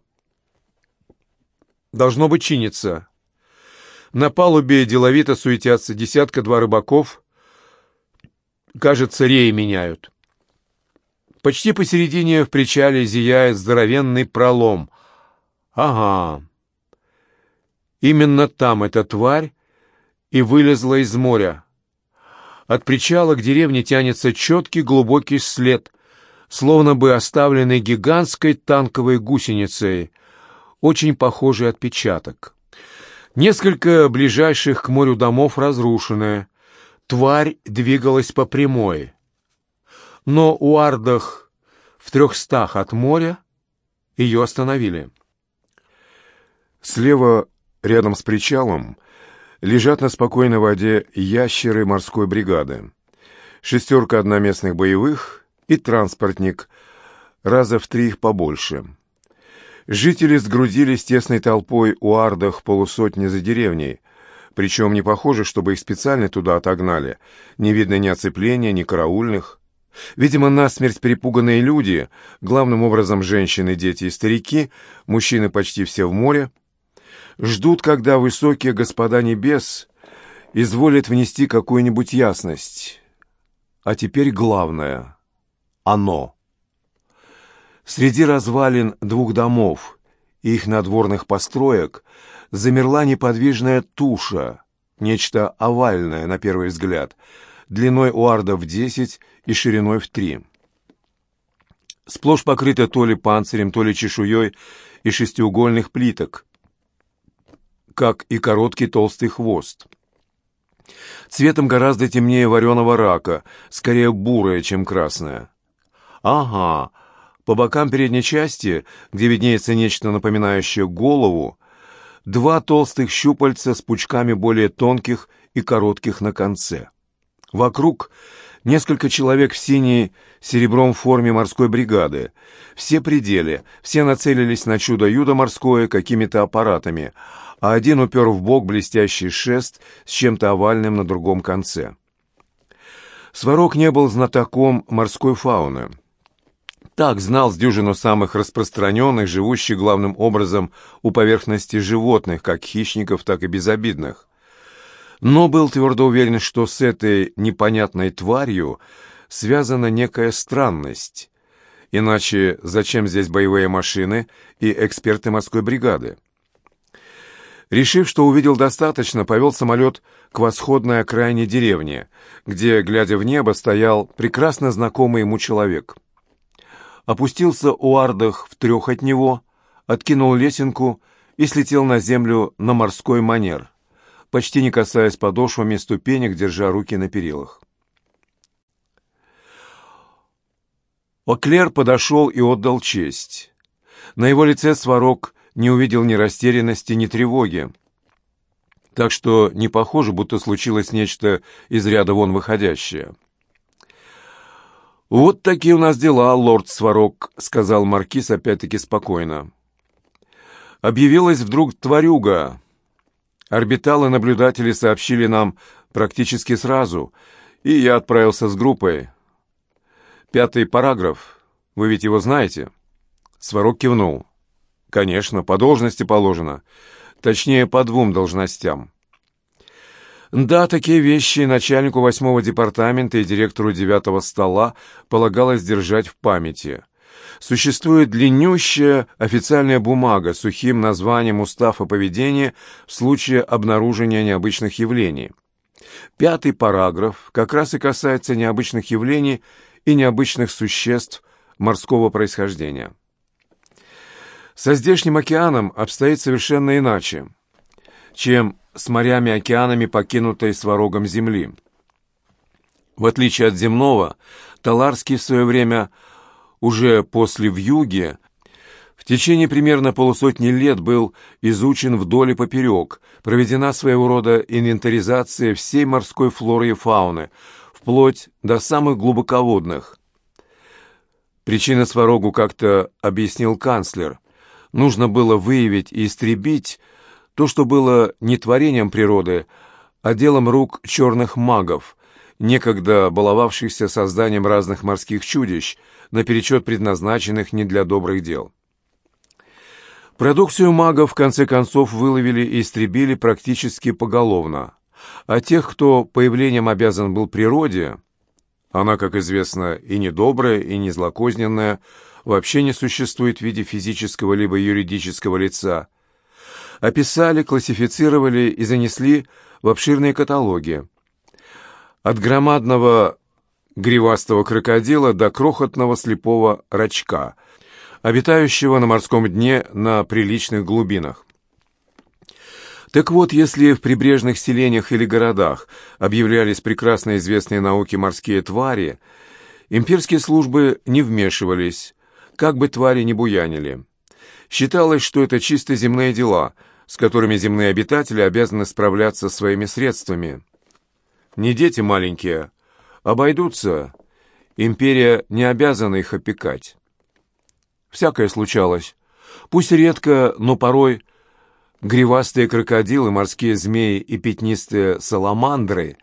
Должно быть чиниться. На палубе деловито суетятся десятка-два рыбаков. Кажется, реи меняют. Почти посередине в причале зияет здоровенный пролом. Ага. Именно там эта тварь и вылезла из моря. От причала к деревне тянется четкий глубокий след, словно бы оставленный гигантской танковой гусеницей, очень похожий отпечаток. Несколько ближайших к морю домов разрушены. Тварь двигалась по прямой. Но у Ардах в трехстах от моря ее остановили. Слева, рядом с причалом, лежат на спокойной воде ящеры морской бригады. Шестерка одноместных боевых и транспортник, раза в три их побольше. Жители сгрудились тесной толпой у ардах полусотни за деревней, причем не похоже, чтобы их специально туда отогнали. Не видно ни оцепления, ни караульных. Видимо, насмерть перепуганные люди, главным образом женщины, дети и старики, мужчины почти все в море, ждут, когда высокие господа небес изволят внести какую-нибудь ясность. А теперь главное — оно. Среди развалин двух домов и их надворных построек замерла неподвижная туша, нечто овальное на первый взгляд, длиной у арда в десять и шириной в три. Сплошь покрыта то ли панцирем, то ли чешуей и шестиугольных плиток, как и короткий толстый хвост. Цветом гораздо темнее вареного рака, скорее бурая, чем красная. Ага, по бокам передней части, где виднеется нечто напоминающее голову, два толстых щупальца с пучками более тонких и коротких на конце. Вокруг несколько человек в синей серебром форме морской бригады. Все пределы, все нацелились на чудо-юдо морское какими-то аппаратами — а один упер в бок блестящий шест с чем-то овальным на другом конце. Сварог не был знатоком морской фауны. Так знал с дюжину самых распространенных, живущих главным образом у поверхности животных, как хищников, так и безобидных. Но был твердо уверен, что с этой непонятной тварью связана некая странность. Иначе зачем здесь боевые машины и эксперты морской бригады? Решив, что увидел достаточно, повел самолет к восходной окраине деревни, где, глядя в небо, стоял прекрасно знакомый ему человек. Опустился у ардах в трех от него, откинул лесенку и слетел на землю на морской манер, почти не касаясь подошвами ступенек, держа руки на перилах. Оклер подошел и отдал честь. На его лице сварок не увидел ни растерянности, ни тревоги. Так что не похоже, будто случилось нечто из ряда вон выходящее. «Вот такие у нас дела, лорд Сварог», — сказал Маркиз опять-таки спокойно. «Объявилась вдруг тварюга. Орбиталы наблюдатели сообщили нам практически сразу, и я отправился с группой. Пятый параграф. Вы ведь его знаете?» Сварог кивнул. Конечно, по должности положено. Точнее, по двум должностям. Да, такие вещи начальнику восьмого департамента и директору девятого стола полагалось держать в памяти. Существует длиннющая официальная бумага с сухим названием «Устав о поведении в случае обнаружения необычных явлений». Пятый параграф как раз и касается необычных явлений и необычных существ морского происхождения. Со здешним океаном обстоит совершенно иначе, чем с морями-океанами, покинутой сварогом земли. В отличие от земного, Таларский в свое время, уже после вьюги, в течение примерно полусотни лет был изучен вдоль и поперек, проведена своего рода инвентаризация всей морской флоры и фауны, вплоть до самых глубоководных. Причина сварогу как-то объяснил канцлер – нужно было выявить и истребить то, что было не творением природы, а делом рук черных магов, некогда баловавшихся созданием разных морских чудищ, наперечет предназначенных не для добрых дел. Продукцию магов в конце концов выловили и истребили практически поголовно, а тех, кто появлением обязан был природе, она, как известно, и недобрая, и не злокозненная, вообще не существует в виде физического либо юридического лица. Описали, классифицировали и занесли в обширные каталоги. От громадного гривастого крокодила до крохотного слепого рачка, обитающего на морском дне на приличных глубинах. Так вот, если в прибрежных селениях или городах объявлялись прекрасно известные науки морские твари, имперские службы не вмешивались, как бы твари ни буянили. Считалось, что это чисто земные дела, с которыми земные обитатели обязаны справляться своими средствами. Не дети маленькие, обойдутся, империя не обязана их опекать. Всякое случалось. Пусть редко, но порой гривастые крокодилы, морские змеи и пятнистые саламандры,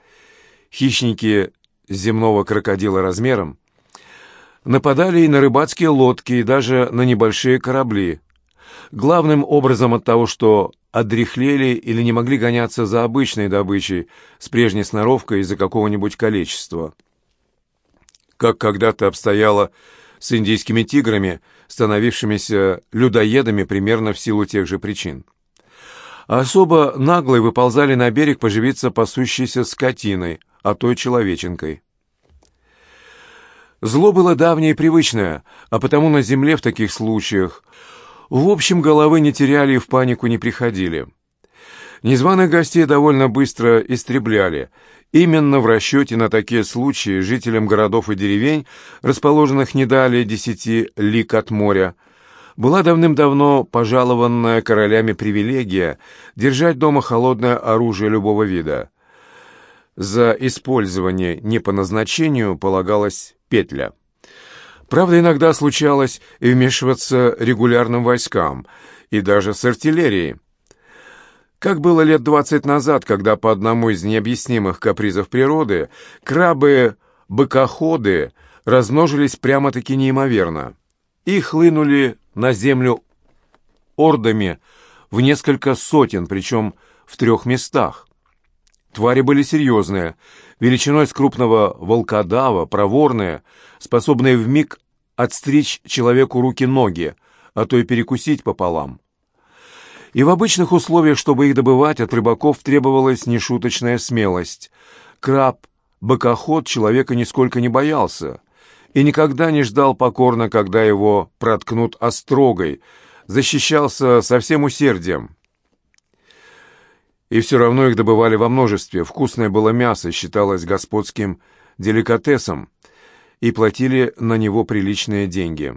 хищники земного крокодила размером, нападали и на рыбацкие лодки, и даже на небольшие корабли. Главным образом от того, что одряхлели или не могли гоняться за обычной добычей с прежней сноровкой из-за какого-нибудь количества. Как когда-то обстояло с индийскими тиграми, становившимися людоедами примерно в силу тех же причин. Особо наглые выползали на берег поживиться пасущейся скотиной, а то и человеченкой. Зло было давнее и привычное, а потому на земле в таких случаях в общем головы не теряли и в панику не приходили. Незваных гостей довольно быстро истребляли. Именно в расчете на такие случаи жителям городов и деревень, расположенных не далее десяти лик от моря, была давным-давно пожалованная королями привилегия держать дома холодное оружие любого вида. За использование не по назначению полагалось петля. Правда, иногда случалось и вмешиваться регулярным войскам, и даже с артиллерией. Как было лет двадцать назад, когда по одному из необъяснимых капризов природы крабы быкоходы размножились прямо-таки неимоверно и хлынули на землю ордами в несколько сотен, причем в трех местах. Твари были серьезные, величиной с крупного волкодава, проворные, способные вмиг отстричь человеку руки-ноги, а то и перекусить пополам. И в обычных условиях, чтобы их добывать, от рыбаков требовалась нешуточная смелость. Краб, бокоход человека нисколько не боялся и никогда не ждал покорно, когда его проткнут острогой, защищался со всем усердием. И все равно их добывали во множестве. Вкусное было мясо, считалось господским деликатесом, и платили на него приличные деньги.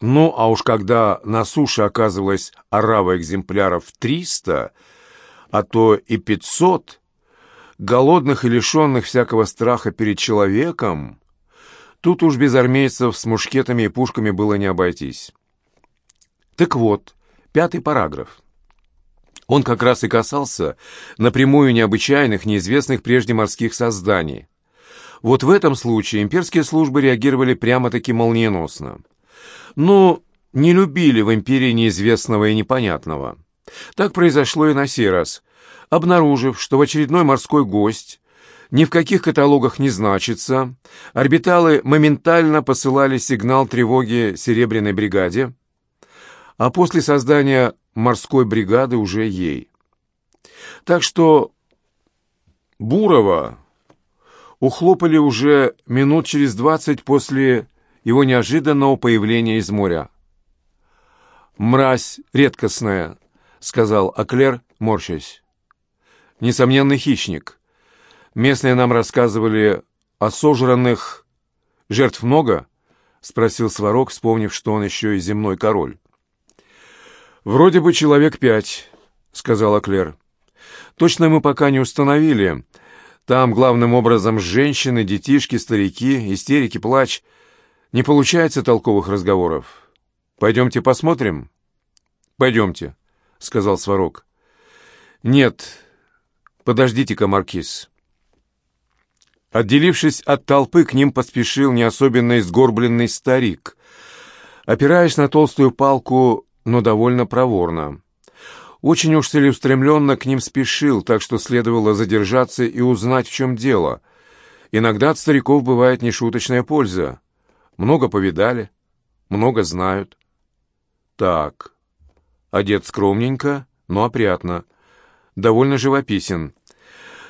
Ну, а уж когда на суше оказывалось орава экземпляров 300, а то и 500, голодных и лишенных всякого страха перед человеком, тут уж без армейцев с мушкетами и пушками было не обойтись. Так вот, пятый параграф. Он как раз и касался напрямую необычайных, неизвестных прежде морских созданий. Вот в этом случае имперские службы реагировали прямо-таки молниеносно. Ну, не любили в империи неизвестного и непонятного. Так произошло и на сей раз. Обнаружив, что в очередной морской гость ни в каких каталогах не значится, орбиталы моментально посылали сигнал тревоги Серебряной бригаде, а после создания морской бригады уже ей. Так что Бурова ухлопали уже минут через двадцать после его неожиданного появления из моря. «Мразь редкостная», — сказал Аклер, морщась. «Несомненный хищник. Местные нам рассказывали о сожранных. Жертв много?» — спросил Сварог, вспомнив, что он еще и земной король. «Вроде бы человек пять», — сказала Клэр. «Точно мы пока не установили. Там главным образом женщины, детишки, старики, истерики, плач — не получается толковых разговоров. Пойдемте посмотрим? Пойдемте, сказал Сварог. Нет, подождите-ка, Маркиз. Отделившись от толпы, к ним поспешил не особенно изгорбленный старик, опираясь на толстую палку, но довольно проворно. Очень уж целеустремленно к ним спешил, так что следовало задержаться и узнать, в чем дело. Иногда от стариков бывает нешуточная польза много повидали, много знают. Так, одет скромненько, но опрятно, довольно живописен.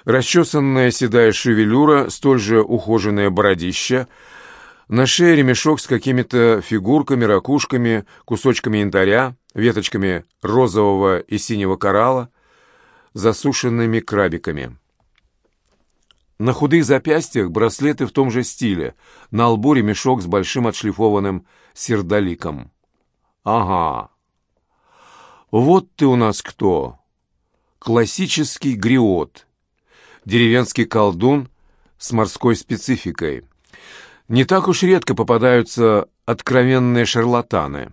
Расчесанная седая шевелюра, столь же ухоженное бородище, на шее ремешок с какими-то фигурками, ракушками, кусочками янтаря, веточками розового и синего коралла, засушенными крабиками. На худых запястьях браслеты в том же стиле, на лбу ремешок с большим отшлифованным сердоликом. Ага. Вот ты у нас кто. Классический гриот. Деревенский колдун с морской спецификой. Не так уж редко попадаются откровенные шарлатаны.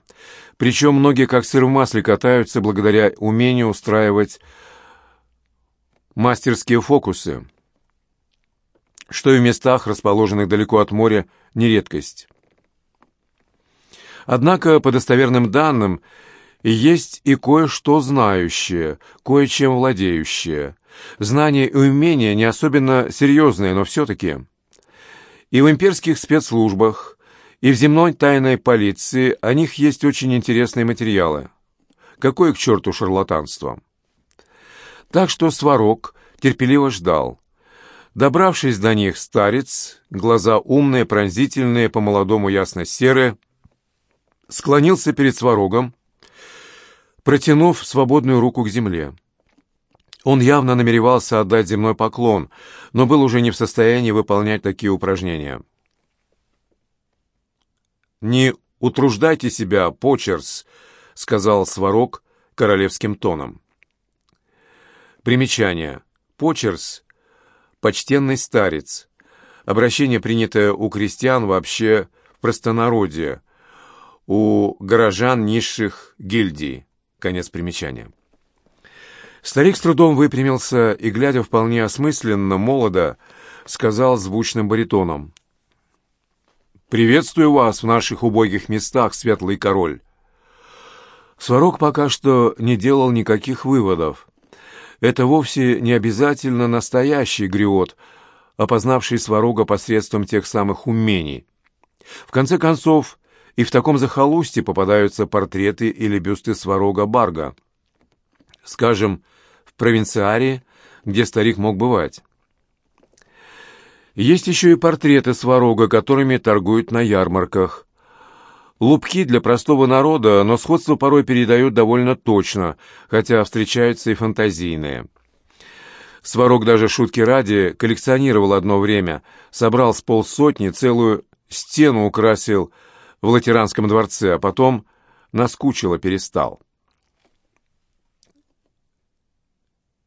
Причем многие как сыр в масле катаются благодаря умению устраивать мастерские фокусы что и в местах, расположенных далеко от моря, не редкость. Однако, по достоверным данным, есть и кое-что знающее, кое-чем владеющее. Знания и умения не особенно серьезные, но все-таки. И в имперских спецслужбах, и в земной тайной полиции о них есть очень интересные материалы. Какое к черту шарлатанство? Так что Сварог терпеливо ждал. Добравшись до них, старец, глаза умные, пронзительные, по-молодому ясно-серые, склонился перед сварогом, протянув свободную руку к земле. Он явно намеревался отдать земной поклон, но был уже не в состоянии выполнять такие упражнения. «Не утруждайте себя, почерс», — сказал сварог королевским тоном. Примечание. Почерс почтенный старец. Обращение, принятое у крестьян вообще в простонародье, у горожан низших гильдий. Конец примечания. Старик с трудом выпрямился и, глядя вполне осмысленно, молодо, сказал звучным баритоном. «Приветствую вас в наших убогих местах, светлый король». Сварог пока что не делал никаких выводов. Это вовсе не обязательно настоящий гриот, опознавший Сварога посредством тех самых умений. В конце концов, и в таком захолустье попадаются портреты или бюсты Сварога Барга. Скажем, в провинциаре, где старик мог бывать. Есть еще и портреты Сварога, которыми торгуют на ярмарках. Лупки для простого народа, но сходство порой передают довольно точно, хотя встречаются и фантазийные. Сварог даже шутки ради коллекционировал одно время, собрал с полсотни, целую стену украсил в Латеранском дворце, а потом наскучило перестал.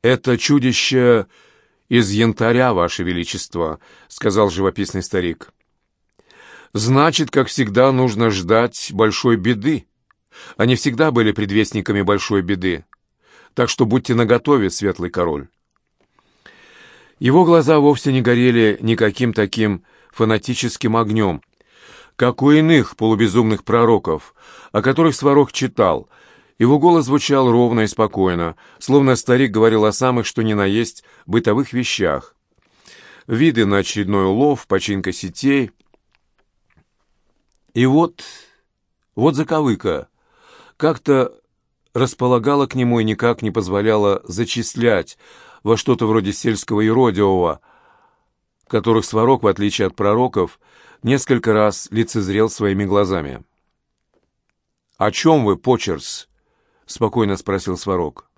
«Это чудище из янтаря, Ваше Величество», — сказал живописный старик. «Значит, как всегда, нужно ждать большой беды. Они всегда были предвестниками большой беды. Так что будьте наготове, светлый король». Его глаза вовсе не горели никаким таким фанатическим огнем, как у иных полубезумных пророков, о которых Сварог читал — его голос звучал ровно и спокойно, словно старик говорил о самых что ни на есть бытовых вещах. Виды на очередной улов, починка сетей. И вот, вот заковыка. Как-то располагала к нему и никак не позволяла зачислять во что-то вроде сельского иродиового, которых Сварог, в отличие от пророков, несколько раз лицезрел своими глазами. «О чем вы, Почерс?» — спокойно спросил Сварог.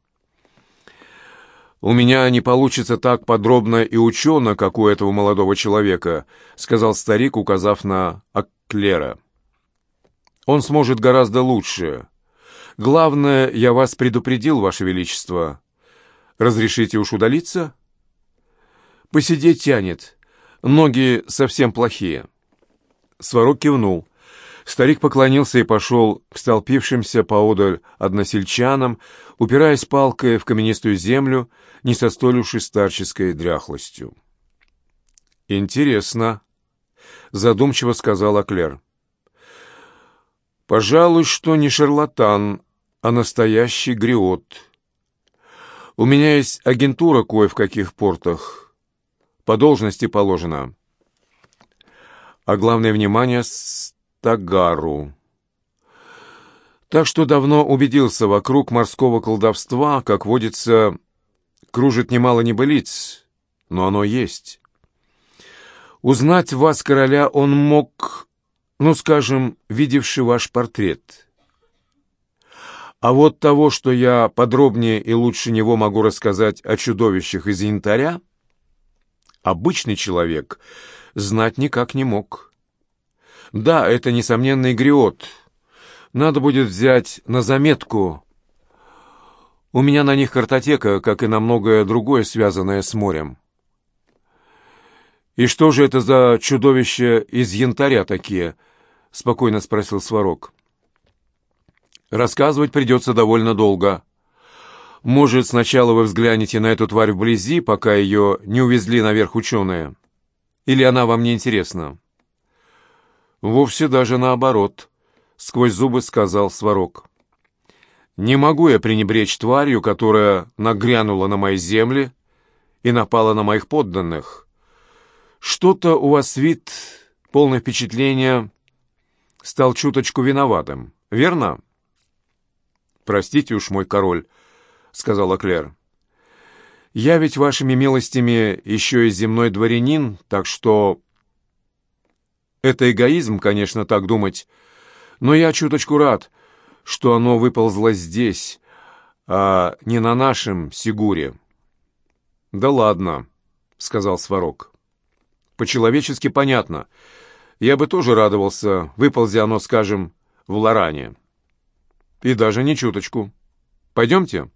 «У меня не получится так подробно и учено, как у этого молодого человека», — сказал старик, указав на Акклера. «Он сможет гораздо лучше. Главное, я вас предупредил, Ваше Величество. Разрешите уж удалиться?» «Посидеть тянет. Ноги совсем плохие». Сварог кивнул. Старик поклонился и пошел к столпившимся поодаль односельчанам, упираясь палкой в каменистую землю, не со столь и старческой дряхлостью. «Интересно», — задумчиво сказал Аклер. «Пожалуй, что не шарлатан, а настоящий гриот. У меня есть агентура кое в каких портах. По должности положено. А главное внимание Тагару. Так что давно убедился, вокруг морского колдовства, как водится, кружит немало небылиц, но оно есть. Узнать вас, короля, он мог, ну, скажем, видевший ваш портрет. А вот того, что я подробнее и лучше него могу рассказать о чудовищах из янтаря, обычный человек знать никак не мог. Да, это несомненный гриот. Надо будет взять на заметку. У меня на них картотека, как и на многое другое, связанное с морем. «И что же это за чудовища из янтаря такие?» — спокойно спросил Сварог. «Рассказывать придется довольно долго. Может, сначала вы взглянете на эту тварь вблизи, пока ее не увезли наверх ученые? Или она вам не интересна?» «Вовсе даже наоборот», — сквозь зубы сказал Сварог. «Не могу я пренебречь тварью, которая нагрянула на мои земли и напала на моих подданных. Что-то у вас вид, полное впечатление, стал чуточку виноватым, верно?» «Простите уж, мой король», — сказала Клэр. «Я ведь вашими милостями еще и земной дворянин, так что это эгоизм, конечно, так думать, но я чуточку рад, что оно выползло здесь, а не на нашем Сигуре. «Да ладно», — сказал Сварог. «По-человечески понятно. Я бы тоже радовался, выползи оно, скажем, в Лоране. И даже не чуточку. Пойдемте?»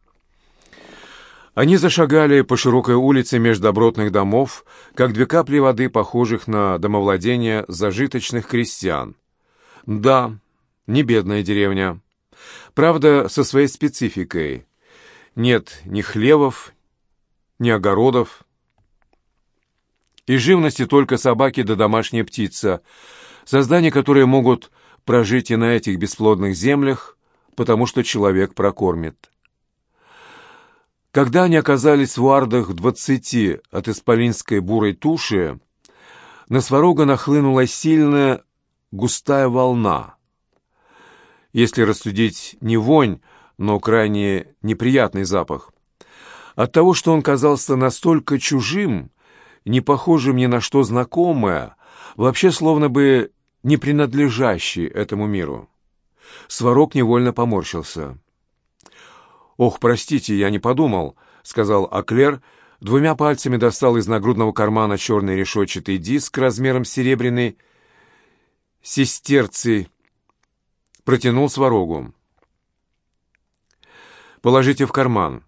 Они зашагали по широкой улице между добротных домов, как две капли воды, похожих на домовладения зажиточных крестьян. Да, не бедная деревня. Правда, со своей спецификой. Нет ни хлевов, ни огородов. Из живности только собаки да домашняя птица, создания, которые могут прожить и на этих бесплодных землях, потому что человек прокормит. Когда они оказались в вардах двадцати от исполинской бурой туши, на сварога нахлынула сильная густая волна. Если рассудить не вонь, но крайне неприятный запах. От того, что он казался настолько чужим, не похожим ни на что знакомое, вообще словно бы не принадлежащий этому миру. Сварог невольно поморщился. «Ох, простите, я не подумал», — сказал Аклер, двумя пальцами достал из нагрудного кармана черный решетчатый диск размером серебряный сестерций, протянул Сварогу. «Положите в карман.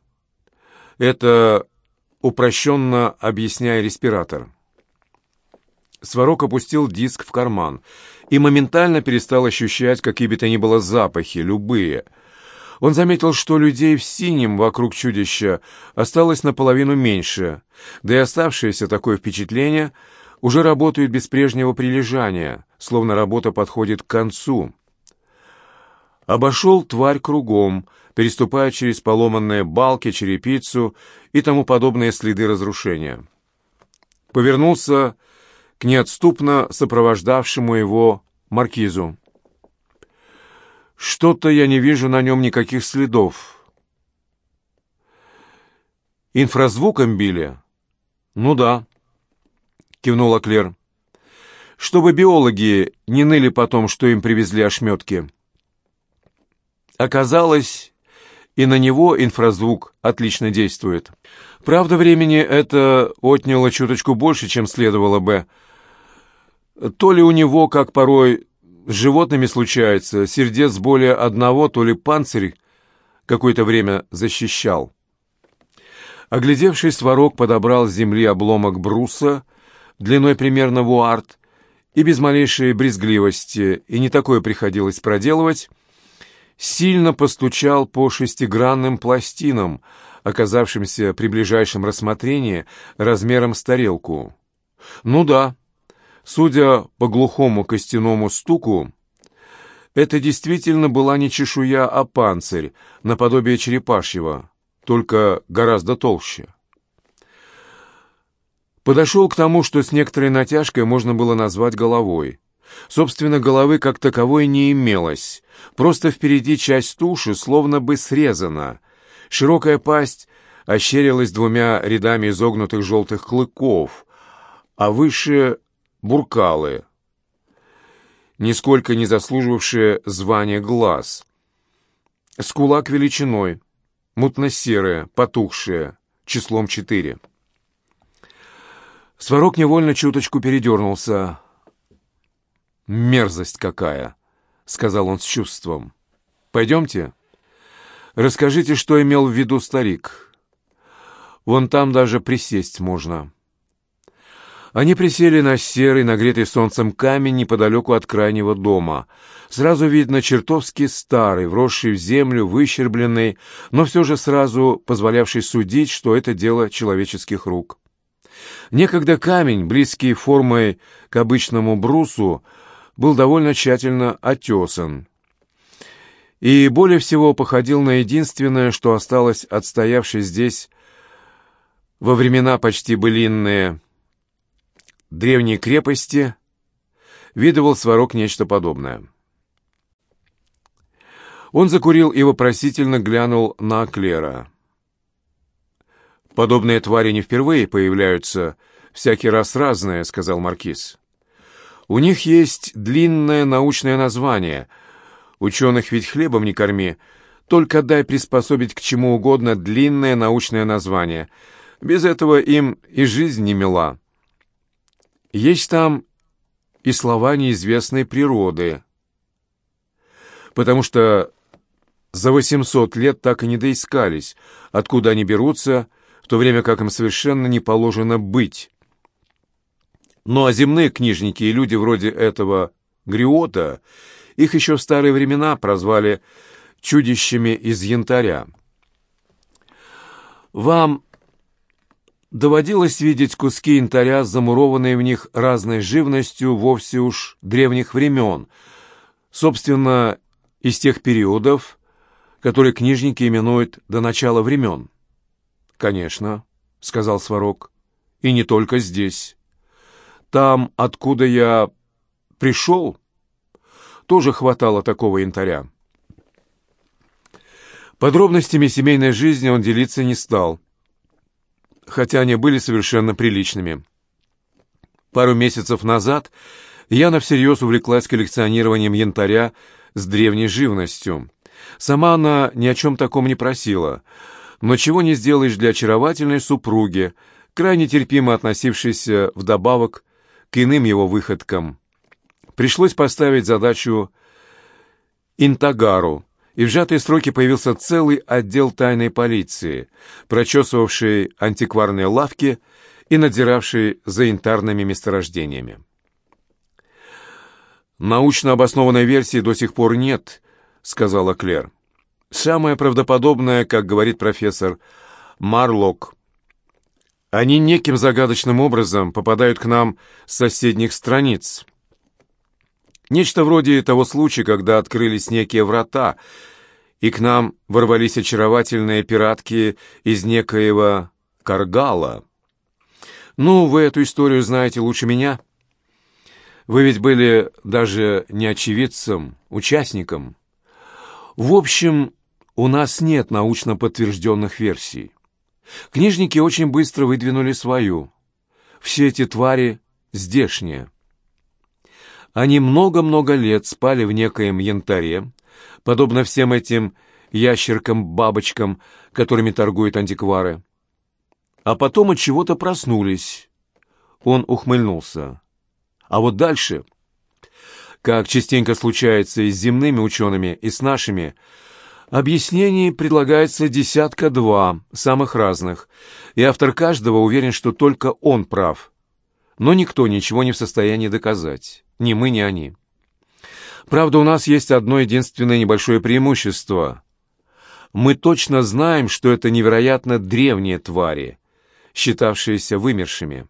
Это упрощенно объясняя респиратор». Сварог опустил диск в карман и моментально перестал ощущать какие бы то ни было запахи, любые. Он заметил, что людей в синем вокруг чудища осталось наполовину меньше, да и оставшееся такое впечатление уже работают без прежнего прилежания, словно работа подходит к концу. Обошел тварь кругом, переступая через поломанные балки, черепицу и тому подобные следы разрушения. Повернулся к неотступно сопровождавшему его маркизу. «Что-то я не вижу на нем никаких следов». «Инфразвуком били?» «Ну да», — кивнула Клер. «Чтобы биологи не ныли потом, что им привезли ошметки». Оказалось, и на него инфразвук отлично действует. Правда, времени это отняло чуточку больше, чем следовало бы, то ли у него, как порой с животными случается, сердец более одного, то ли панцирь какое-то время защищал. Оглядевшись, Сварог подобрал с земли обломок бруса длиной примерно в уарт, и без малейшей брезгливости, и не такое приходилось проделывать, сильно постучал по шестигранным пластинам, оказавшимся при ближайшем рассмотрении размером с тарелку. Ну да, Судя по глухому костяному стуку, это действительно была не чешуя, а панцирь, наподобие черепашьего, только гораздо толще. Подошел к тому, что с некоторой натяжкой можно было назвать головой. Собственно, головы как таковой не имелось, просто впереди часть туши словно бы срезана. Широкая пасть ощерилась двумя рядами изогнутых желтых клыков, а выше буркалы, нисколько не заслуживавшие звания глаз. Скулак величиной, мутно-серая, потухшая, числом четыре. Сварог невольно чуточку передернулся. «Мерзость какая!» — сказал он с чувством. «Пойдемте. Расскажите, что имел в виду старик. Вон там даже присесть можно». Они присели на серый, нагретый солнцем камень неподалеку от крайнего дома. Сразу видно чертовски старый, вросший в землю, выщербленный, но все же сразу позволявший судить, что это дело человеческих рук. Некогда камень, близкий формой к обычному брусу, был довольно тщательно отесан. И более всего походил на единственное, что осталось отстоявшей здесь во времена почти былинные древней крепости видывал Сварог нечто подобное. Он закурил и вопросительно глянул на Клера. «Подобные твари не впервые появляются, всякий раз разные», — сказал Маркиз. «У них есть длинное научное название. Ученых ведь хлебом не корми, только дай приспособить к чему угодно длинное научное название. Без этого им и жизнь не мила». Есть там и слова неизвестной природы, потому что за 800 лет так и не доискались, откуда они берутся, в то время как им совершенно не положено быть. Ну а земные книжники и люди вроде этого Гриота, их еще в старые времена прозвали чудищами из янтаря. Вам доводилось видеть куски янтаря, замурованные в них разной живностью вовсе уж древних времен, собственно, из тех периодов, которые книжники именуют до начала времен. «Конечно», — сказал Сварог, — «и не только здесь. Там, откуда я пришел, тоже хватало такого янтаря». Подробностями семейной жизни он делиться не стал, хотя они были совершенно приличными. Пару месяцев назад Яна всерьез увлеклась коллекционированием янтаря с древней живностью. Сама она ни о чем таком не просила, но чего не сделаешь для очаровательной супруги, крайне терпимо относившейся вдобавок к иным его выходкам. Пришлось поставить задачу Интагару, и в сжатые сроки появился целый отдел тайной полиции, прочесывавший антикварные лавки и надзиравший за янтарными месторождениями. «Научно обоснованной версии до сих пор нет», — сказала Клер. «Самое правдоподобное, как говорит профессор Марлок, они неким загадочным образом попадают к нам с соседних страниц». Нечто вроде того случая, когда открылись некие врата, и к нам ворвались очаровательные пиратки из некоего Каргала. Ну, вы эту историю знаете лучше меня. Вы ведь были даже не очевидцем, участником. В общем, у нас нет научно подтвержденных версий. Книжники очень быстро выдвинули свою. Все эти твари здешние. Они много-много лет спали в некоем янтаре, подобно всем этим ящеркам-бабочкам, которыми торгуют антиквары. А потом от чего-то проснулись. Он ухмыльнулся. А вот дальше, как частенько случается и с земными учеными, и с нашими, объяснений предлагается десятка-два, самых разных, и автор каждого уверен, что только он прав. Но никто ничего не в состоянии доказать. Ни мы, ни они. Правда, у нас есть одно единственное небольшое преимущество. Мы точно знаем, что это невероятно древние твари, считавшиеся вымершими.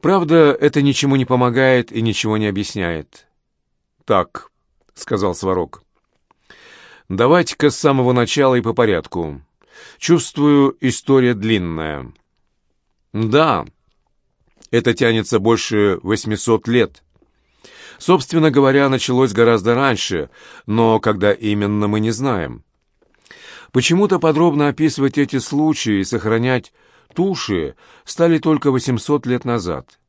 Правда, это ничему не помогает и ничего не объясняет. «Так», — сказал Сварог, — «давайте-ка с самого начала и по порядку. Чувствую, история длинная». «Да», это тянется больше 800 лет. Собственно говоря, началось гораздо раньше, но когда именно мы не знаем. Почему-то подробно описывать эти случаи и сохранять туши стали только 800 лет назад.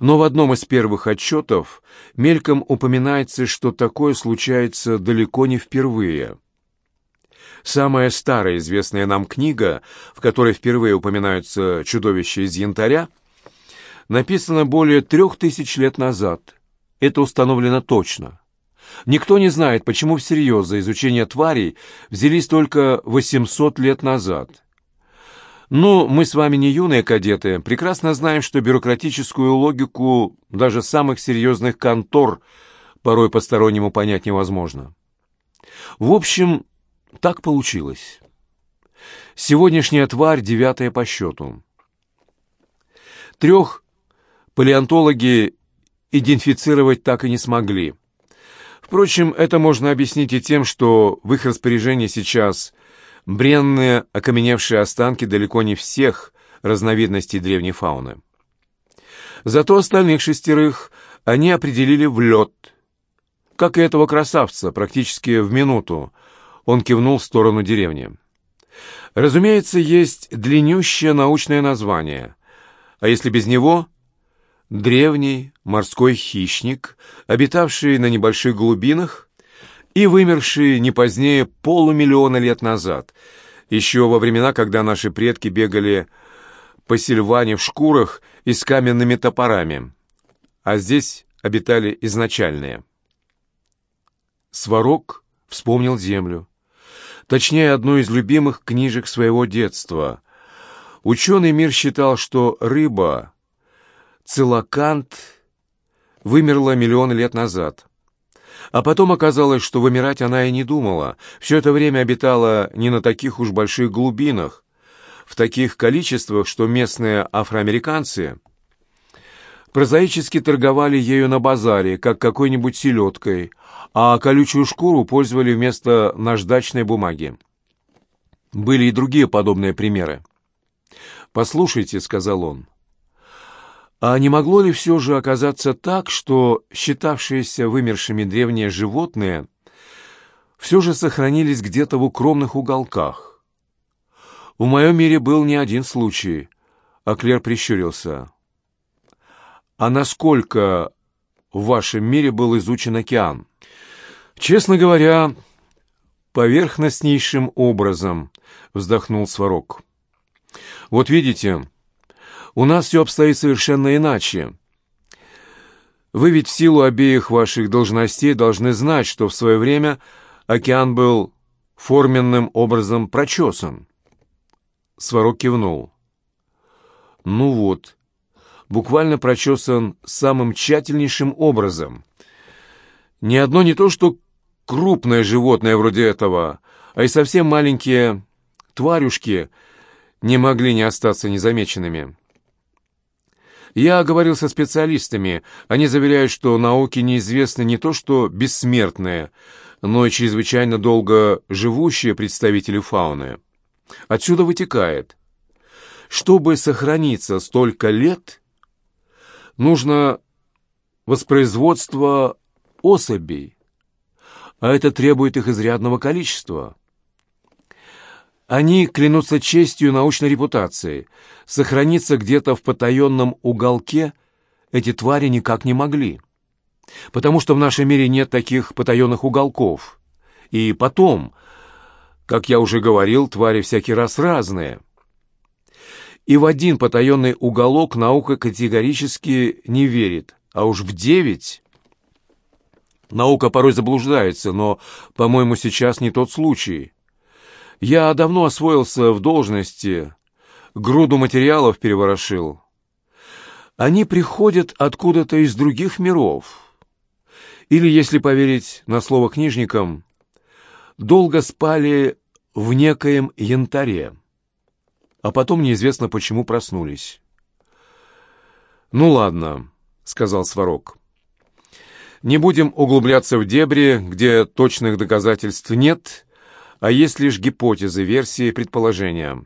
Но в одном из первых отчетов мельком упоминается, что такое случается далеко не впервые. Самая старая известная нам книга, в которой впервые упоминаются чудовища из янтаря, написано более трех тысяч лет назад. Это установлено точно. Никто не знает, почему всерьез за изучение тварей взялись только 800 лет назад. Но мы с вами не юные кадеты, прекрасно знаем, что бюрократическую логику даже самых серьезных контор порой постороннему понять невозможно. В общем, так получилось. Сегодняшняя тварь девятая по счету. Трех палеонтологи идентифицировать так и не смогли. Впрочем, это можно объяснить и тем, что в их распоряжении сейчас бренные окаменевшие останки далеко не всех разновидностей древней фауны. Зато остальных шестерых они определили в лед. Как и этого красавца, практически в минуту, он кивнул в сторону деревни. Разумеется, есть длиннющее научное название, а если без него — древний морской хищник, обитавший на небольших глубинах и вымерший не позднее полумиллиона лет назад, еще во времена, когда наши предки бегали по Сильване в шкурах и с каменными топорами, а здесь обитали изначальные. Сварог вспомнил землю. Точнее, одну из любимых книжек своего детства. Ученый мир считал, что рыба Целокант вымерла миллионы лет назад. А потом оказалось, что вымирать она и не думала. Все это время обитала не на таких уж больших глубинах. в таких количествах, что местные афроамериканцы прозаически торговали ею на базаре, как какой-нибудь селедкой, а колючую шкуру пользовали вместо наждачной бумаги. Были и другие подобные примеры. «Послушайте», — сказал он, — «а не могло ли все же оказаться так, что считавшиеся вымершими древние животные все же сохранились где-то в укромных уголках? В моем мире был не один случай», — а Клер прищурился. «А насколько в вашем мире был изучен океан?» «Честно говоря, поверхностнейшим образом», — вздохнул Сварог. Вот видите, у нас все обстоит совершенно иначе. Вы ведь в силу обеих ваших должностей должны знать, что в свое время океан был форменным образом прочесан. Сварог кивнул. Ну вот, буквально прочесан самым тщательнейшим образом. Ни одно не то, что крупное животное вроде этого, а и совсем маленькие тварюшки — не могли не остаться незамеченными. Я говорил со специалистами. Они заверяют, что науке неизвестны не то что бессмертные, но и чрезвычайно долго живущие представители фауны. Отсюда вытекает. Чтобы сохраниться столько лет, нужно воспроизводство особей, а это требует их изрядного количества. Они клянутся честью научной репутации. Сохраниться где-то в потаенном уголке эти твари никак не могли. Потому что в нашем мире нет таких потаенных уголков. И потом, как я уже говорил, твари всякий раз разные. И в один потаенный уголок наука категорически не верит, а уж в девять... Наука порой заблуждается, но, по-моему, сейчас не тот случай. Я давно освоился в должности, груду материалов переворошил. Они приходят откуда-то из других миров. Или, если поверить на слово книжникам, долго спали в некоем янтаре, а потом неизвестно почему проснулись. «Ну ладно», — сказал Сварог. «Не будем углубляться в дебри, где точных доказательств нет а есть лишь гипотезы, версии, предположения.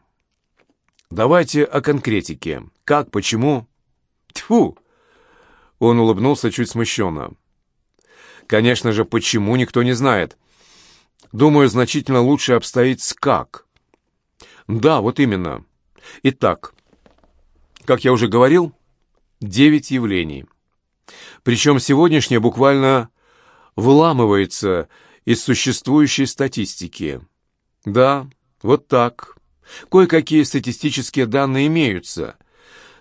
Давайте о конкретике. Как, почему? Тьфу! Он улыбнулся чуть смущенно. Конечно же, почему, никто не знает. Думаю, значительно лучше обстоит с как. Да, вот именно. Итак, как я уже говорил, девять явлений. Причем сегодняшнее буквально выламывается из существующей статистики. Да, вот так. Кое-какие статистические данные имеются.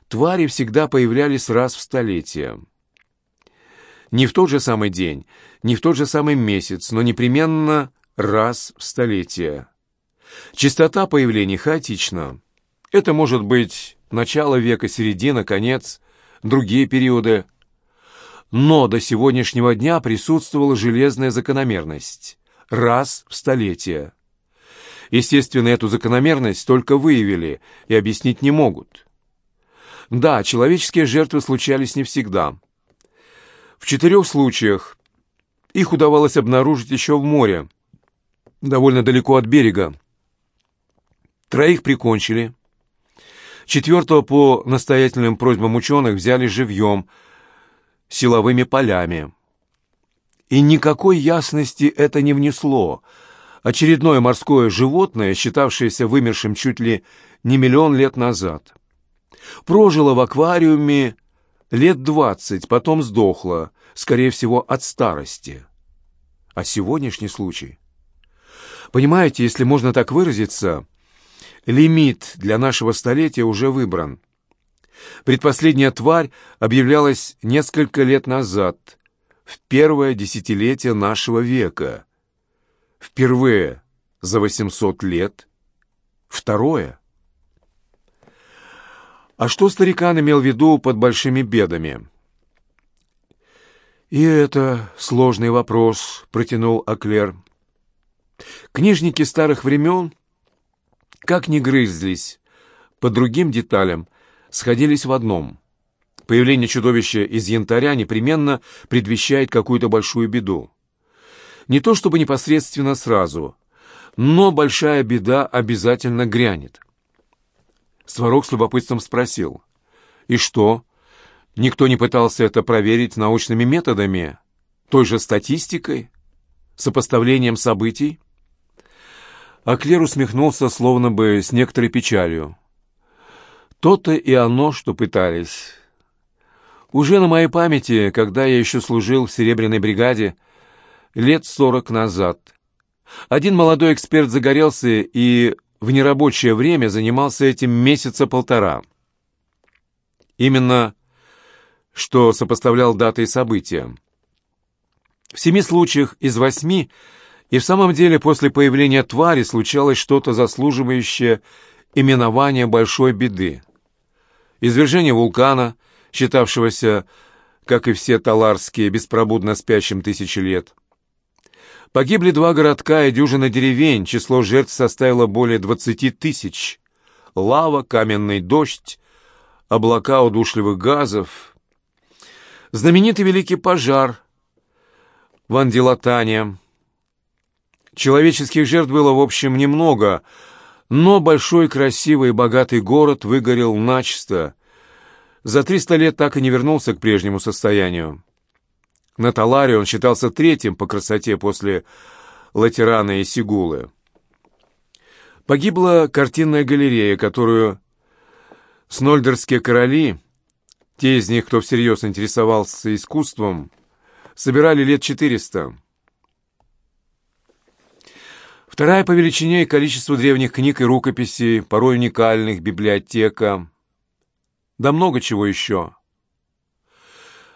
Твари всегда появлялись раз в столетие. Не в тот же самый день, не в тот же самый месяц, но непременно раз в столетие. Частота появлений хаотична. Это может быть начало века, середина, конец, другие периоды. Но до сегодняшнего дня присутствовала железная закономерность. Раз в столетие. Естественно, эту закономерность только выявили и объяснить не могут. Да, человеческие жертвы случались не всегда. В четырех случаях их удавалось обнаружить еще в море, довольно далеко от берега. Троих прикончили. Четвертого по настоятельным просьбам ученых взяли живьем – силовыми полями. И никакой ясности это не внесло. Очередное морское животное, считавшееся вымершим чуть ли не миллион лет назад. Прожило в аквариуме лет двадцать, потом сдохло, скорее всего, от старости. А сегодняшний случай? Понимаете, если можно так выразиться, лимит для нашего столетия уже выбран – Предпоследняя тварь объявлялась несколько лет назад, в первое десятилетие нашего века. Впервые за 800 лет. Второе. А что старикан имел в виду под большими бедами? «И это сложный вопрос», — протянул Аклер. «Книжники старых времен, как ни грызлись, по другим деталям сходились в одном. Появление чудовища из янтаря непременно предвещает какую-то большую беду. Не то чтобы непосредственно сразу, но большая беда обязательно грянет. Сварог с любопытством спросил. «И что? Никто не пытался это проверить научными методами? Той же статистикой? Сопоставлением событий?» А Клер усмехнулся, словно бы с некоторой печалью. «То-то и оно, что пытались. Уже на моей памяти, когда я еще служил в Серебряной бригаде, лет сорок назад, один молодой эксперт загорелся и в нерабочее время занимался этим месяца полтора. Именно что сопоставлял даты и события. В семи случаях из восьми и в самом деле после появления твари случалось что-то заслуживающее именования большой беды. Извержение вулкана, считавшегося, как и все таларские, беспробудно спящим тысячи лет. Погибли два городка и дюжина деревень, число жертв составило более двадцати тысяч. Лава, каменный дождь, облака удушливых газов. Знаменитый великий пожар в Андилатане. Человеческих жертв было, в общем, немного, но большой, красивый и богатый город выгорел начисто. За триста лет так и не вернулся к прежнему состоянию. На Таларе он считался третьим по красоте после Латерана и Сигулы. Погибла картинная галерея, которую снольдерские короли, те из них, кто всерьез интересовался искусством, собирали лет четыреста. Вторая по величине и количеству древних книг и рукописей, порой уникальных, библиотека. Да много чего еще.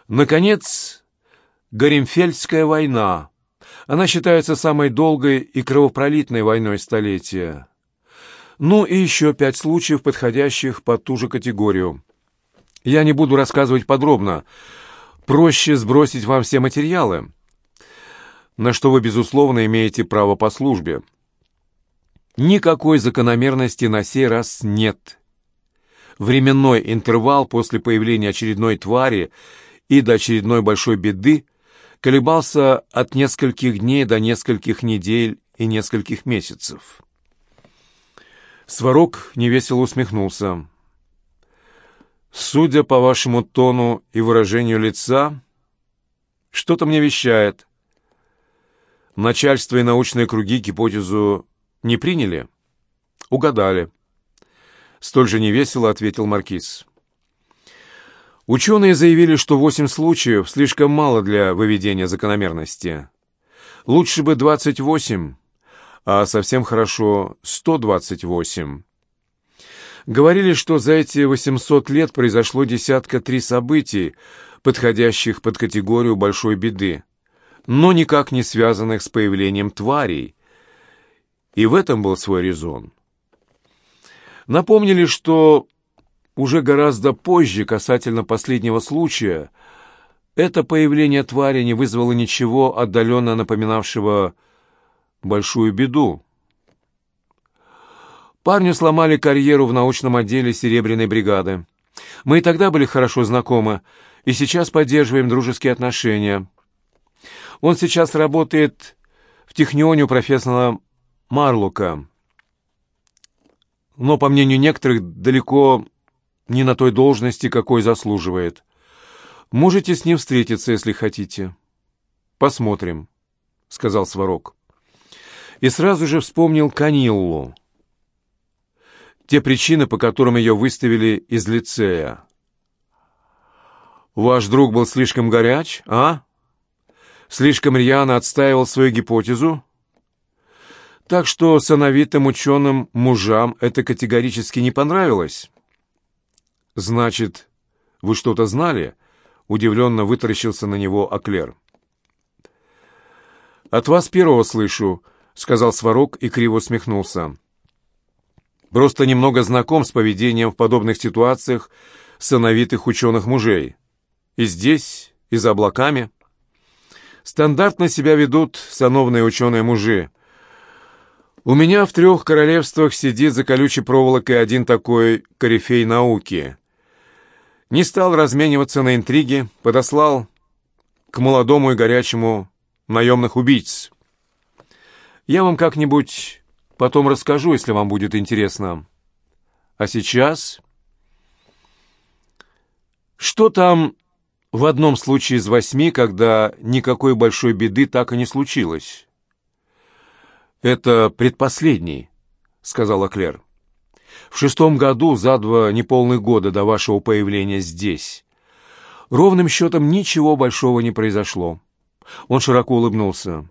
Наконец, Горемфельдская война. Она считается самой долгой и кровопролитной войной столетия. Ну и еще пять случаев, подходящих под ту же категорию. Я не буду рассказывать подробно. Проще сбросить вам все материалы, на что вы, безусловно, имеете право по службе. Никакой закономерности на сей раз нет. Временной интервал после появления очередной твари и до очередной большой беды – колебался от нескольких дней до нескольких недель и нескольких месяцев. Сварог невесело усмехнулся. «Судя по вашему тону и выражению лица, что-то мне вещает. Начальство и научные круги гипотезу не приняли?» «Угадали». Столь же невесело ответил Маркиз. Ученые заявили, что 8 случаев слишком мало для выведения закономерности. Лучше бы 28, а совсем хорошо 128. Говорили, что за эти 800 лет произошло десятка три событий, подходящих под категорию большой беды, но никак не связанных с появлением тварей. И в этом был свой резон. Напомнили, что уже гораздо позже, касательно последнего случая, это появление твари не вызвало ничего отдаленно напоминавшего большую беду. Парню сломали карьеру в научном отделе Серебряной бригады. Мы и тогда были хорошо знакомы, и сейчас поддерживаем дружеские отношения. Он сейчас работает в Технионе у профессора Марлука. Но, по мнению некоторых, далеко не на той должности, какой заслуживает. Можете с ним встретиться, если хотите. Посмотрим, — сказал Сварог. И сразу же вспомнил Каниллу. Те причины, по которым ее выставили из лицея. Ваш друг был слишком горяч, а? Слишком рьяно отстаивал свою гипотезу? Так что сановитым ученым мужам это категорически не понравилось. «Значит, вы что-то знали?» — удивленно вытаращился на него Аклер. «От вас первого слышу», — сказал Сварог и криво усмехнулся. «Просто немного знаком с поведением в подобных ситуациях сыновитых ученых-мужей. И здесь, и за облаками. Стандартно себя ведут сановные ученые-мужи. У меня в трех королевствах сидит за колючей проволокой один такой корифей науки. Не стал размениваться на интриги, подослал к молодому и горячему наемных убийц. Я вам как-нибудь потом расскажу, если вам будет интересно. А сейчас... Что там в одном случае из восьми, когда никакой большой беды так и не случилось? «Это предпоследний», — сказала Клер. «В шестом году, за два неполных года до вашего появления здесь, ровным счетом ничего большого не произошло». Он широко улыбнулся.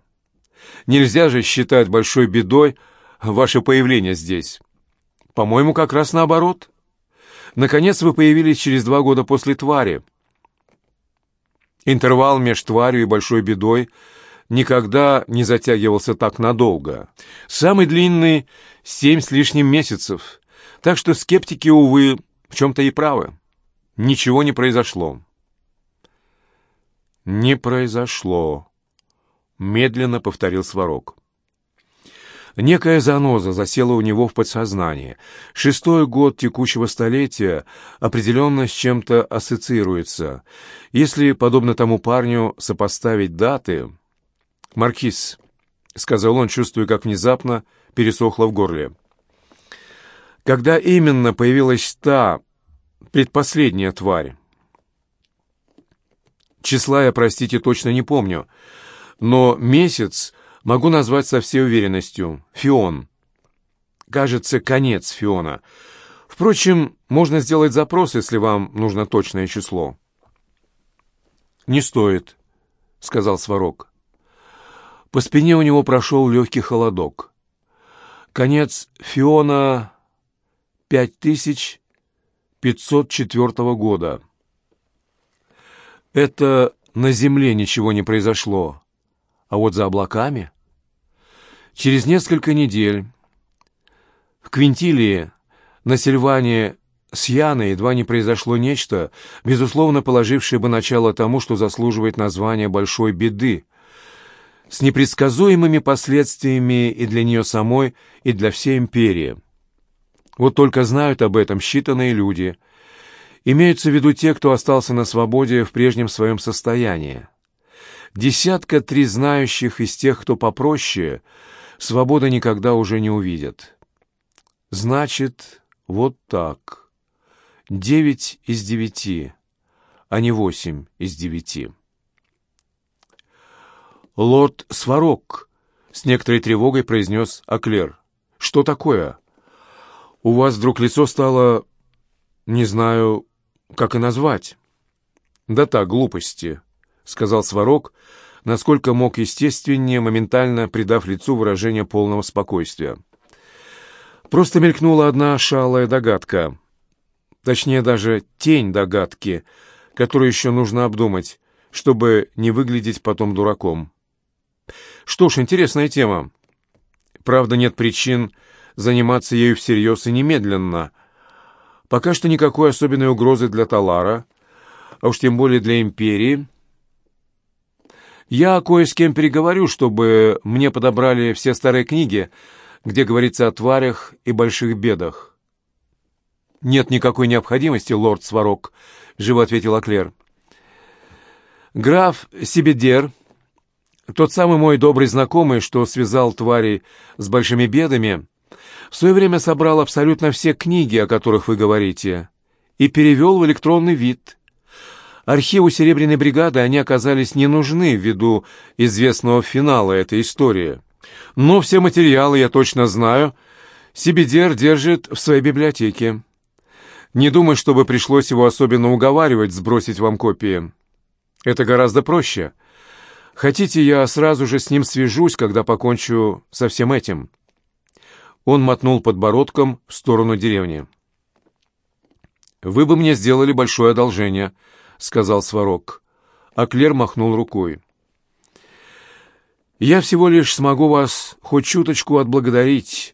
«Нельзя же считать большой бедой ваше появление здесь. По-моему, как раз наоборот. Наконец вы появились через два года после твари. Интервал между тварью и большой бедой — никогда не затягивался так надолго. Самый длинный — семь с лишним месяцев. Так что скептики, увы, в чем-то и правы. Ничего не произошло. «Не произошло», — медленно повторил Сварог. Некая заноза засела у него в подсознании. Шестой год текущего столетия определенно с чем-то ассоциируется. Если, подобно тому парню, сопоставить даты... «Маркиз», — сказал он, чувствуя, как внезапно пересохло в горле. «Когда именно появилась та предпоследняя тварь?» Числа я, простите, точно не помню, но месяц могу назвать со всей уверенностью. Фион. Кажется, конец Фиона. Впрочем, можно сделать запрос, если вам нужно точное число. «Не стоит», — сказал Сварог. По спине у него прошел легкий холодок. Конец Фиона 5504 года. Это на Земле ничего не произошло, а вот за облаками... Через несколько недель в Квинтилии на Сильване с Яной едва не произошло нечто, безусловно положившее бы начало тому, что заслуживает названия «большой беды», с непредсказуемыми последствиями и для нее самой, и для всей империи. Вот только знают об этом считанные люди. Имеются в виду те, кто остался на свободе в прежнем своем состоянии. Десятка три знающих из тех, кто попроще, свобода никогда уже не увидят. Значит, вот так. Девять из девяти, а не восемь из девяти. «Лорд Сварог», — с некоторой тревогой произнес Аклер. «Что такое? У вас вдруг лицо стало... не знаю, как и назвать». «Да так, глупости», — сказал Сварог, насколько мог естественнее, моментально придав лицу выражение полного спокойствия. Просто мелькнула одна шалая догадка. Точнее, даже тень догадки, которую еще нужно обдумать, чтобы не выглядеть потом дураком. Что ж, интересная тема. Правда, нет причин заниматься ею всерьез и немедленно. Пока что никакой особенной угрозы для Талара, а уж тем более для Империи. Я кое с кем переговорю, чтобы мне подобрали все старые книги, где говорится о тварях и больших бедах. «Нет никакой необходимости, лорд Сварог», — живо ответил Аклер. «Граф Сибедер тот самый мой добрый знакомый, что связал твари с большими бедами, в свое время собрал абсолютно все книги, о которых вы говорите, и перевел в электронный вид. Архиву Серебряной бригады они оказались не нужны ввиду известного финала этой истории. Но все материалы, я точно знаю, Сибидер держит в своей библиотеке. Не думаю, чтобы пришлось его особенно уговаривать сбросить вам копии. Это гораздо проще — Хотите, я сразу же с ним свяжусь, когда покончу со всем этим?» Он мотнул подбородком в сторону деревни. «Вы бы мне сделали большое одолжение», — сказал Сварог. А Клер махнул рукой. «Я всего лишь смогу вас хоть чуточку отблагодарить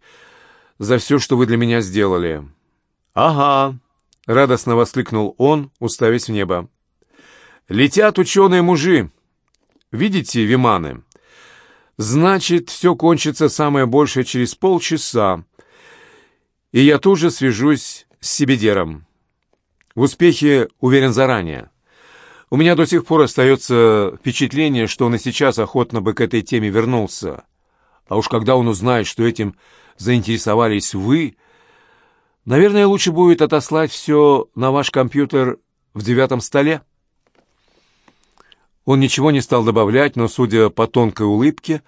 за все, что вы для меня сделали». «Ага», — радостно воскликнул он, уставясь в небо. «Летят ученые-мужи!» Видите, Виманы? Значит, все кончится самое большее через полчаса, и я тут же свяжусь с Сибедером. В успехе уверен заранее. У меня до сих пор остается впечатление, что он и сейчас охотно бы к этой теме вернулся. А уж когда он узнает, что этим заинтересовались вы, наверное, лучше будет отослать все на ваш компьютер в девятом столе. Он ничего не стал добавлять, но, судя по тонкой улыбке,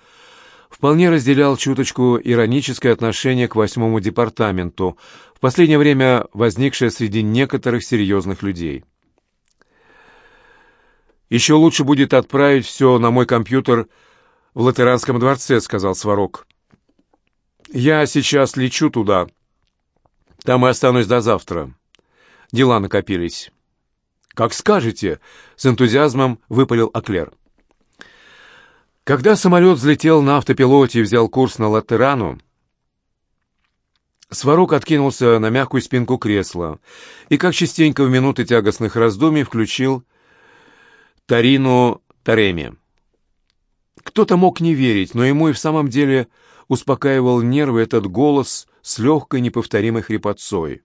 вполне разделял чуточку ироническое отношение к восьмому департаменту, в последнее время возникшее среди некоторых серьезных людей. «Еще лучше будет отправить все на мой компьютер в Латеранском дворце», — сказал Сварог. «Я сейчас лечу туда. Там и останусь до завтра. Дела накопились». «Как скажете», — с энтузиазмом выпалил Аклер. Когда самолет взлетел на автопилоте и взял курс на Латерану, Сварог откинулся на мягкую спинку кресла и, как частенько в минуты тягостных раздумий, включил Тарину Тареми. Кто-то мог не верить, но ему и в самом деле успокаивал нервы этот голос с легкой неповторимой хрипотцой.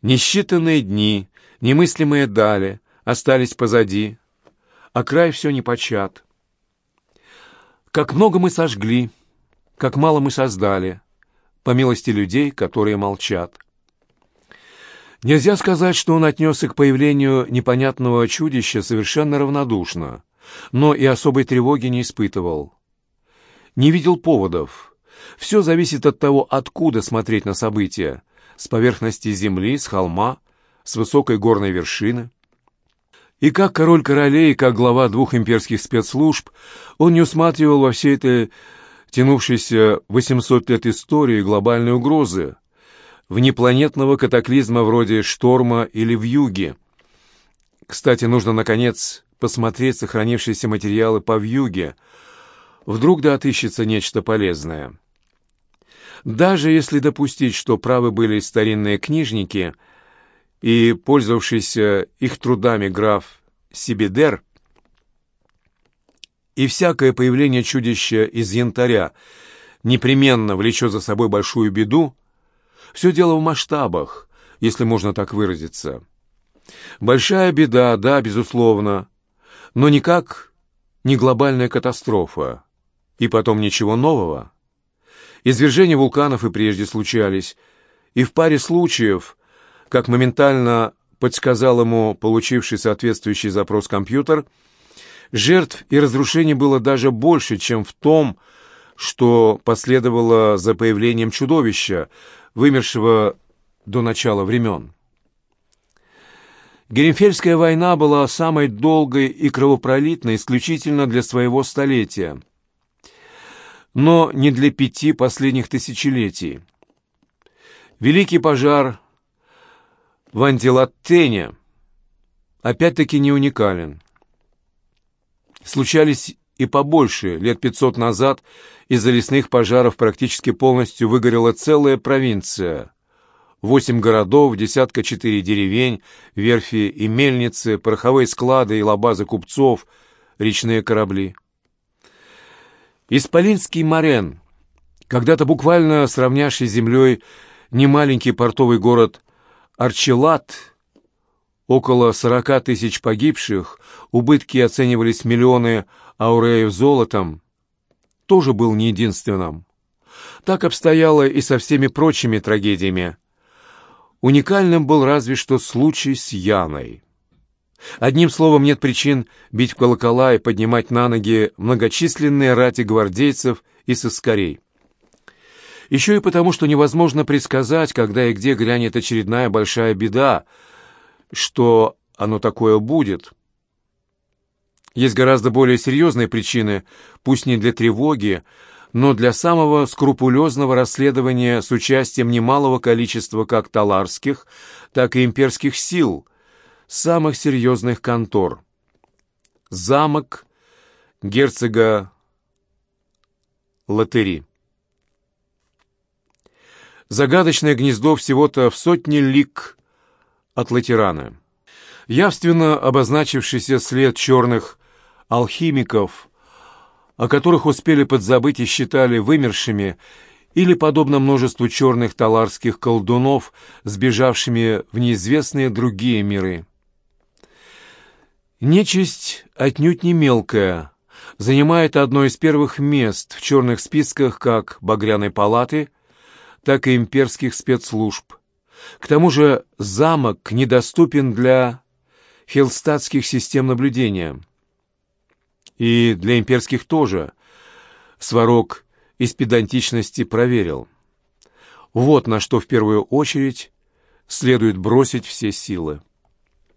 Несчитанные дни, немыслимые дали, остались позади, а край все не почат. Как много мы сожгли, как мало мы создали, по милости людей, которые молчат. Нельзя сказать, что он отнесся к появлению непонятного чудища совершенно равнодушно, но и особой тревоги не испытывал. Не видел поводов. Все зависит от того, откуда смотреть на события. С поверхности земли, с холма, с высокой горной вершины. И как король королей, как глава двух имперских спецслужб, он не усматривал во всей этой тянувшейся 800 лет истории глобальной угрозы, внепланетного катаклизма вроде шторма или вьюги. Кстати, нужно, наконец, посмотреть сохранившиеся материалы по вьюге. Вдруг да отыщется нечто полезное. Даже если допустить, что правы были старинные книжники – и пользовавшийся их трудами граф Сибидер, и всякое появление чудища из янтаря непременно влечет за собой большую беду, все дело в масштабах, если можно так выразиться. Большая беда, да, безусловно, но никак не глобальная катастрофа. И потом ничего нового. Извержения вулканов и прежде случались, и в паре случаев как моментально подсказал ему получивший соответствующий запрос компьютер, жертв и разрушений было даже больше, чем в том, что последовало за появлением чудовища, вымершего до начала времен. Геренфельская война была самой долгой и кровопролитной исключительно для своего столетия, но не для пяти последних тысячелетий. Великий пожар в антилаттене опять-таки не уникален. Случались и побольше. Лет пятьсот назад из-за лесных пожаров практически полностью выгорела целая провинция. Восемь городов, десятка четыре деревень, верфи и мельницы, пороховые склады и лабазы купцов, речные корабли. Исполинский Морен, когда-то буквально сравнявший с землей немаленький портовый город Арчелат, около сорока тысяч погибших, убытки оценивались миллионы ауреев золотом, тоже был не единственным. Так обстояло и со всеми прочими трагедиями. Уникальным был разве что случай с Яной. Одним словом, нет причин бить в колокола и поднимать на ноги многочисленные рати гвардейцев и соскорей. Еще и потому, что невозможно предсказать, когда и где глянет очередная большая беда, что оно такое будет. Есть гораздо более серьезные причины, пусть не для тревоги, но для самого скрупулезного расследования с участием немалого количества как таларских, так и имперских сил, самых серьезных контор. Замок герцога Латери. Загадочное гнездо всего-то в сотни лик от Латерана. Явственно обозначившийся след черных алхимиков о которых успели подзабыть и считали вымершими, или, подобно множеству черных таларских колдунов, сбежавшими в неизвестные другие миры. Нечисть отнюдь не мелкая, занимает одно из первых мест в черных списках как Багряной палаты, так и имперских спецслужб. К тому же замок недоступен для хелстатских систем наблюдения. И для имперских тоже. Сварог из педантичности проверил. Вот на что в первую очередь следует бросить все силы.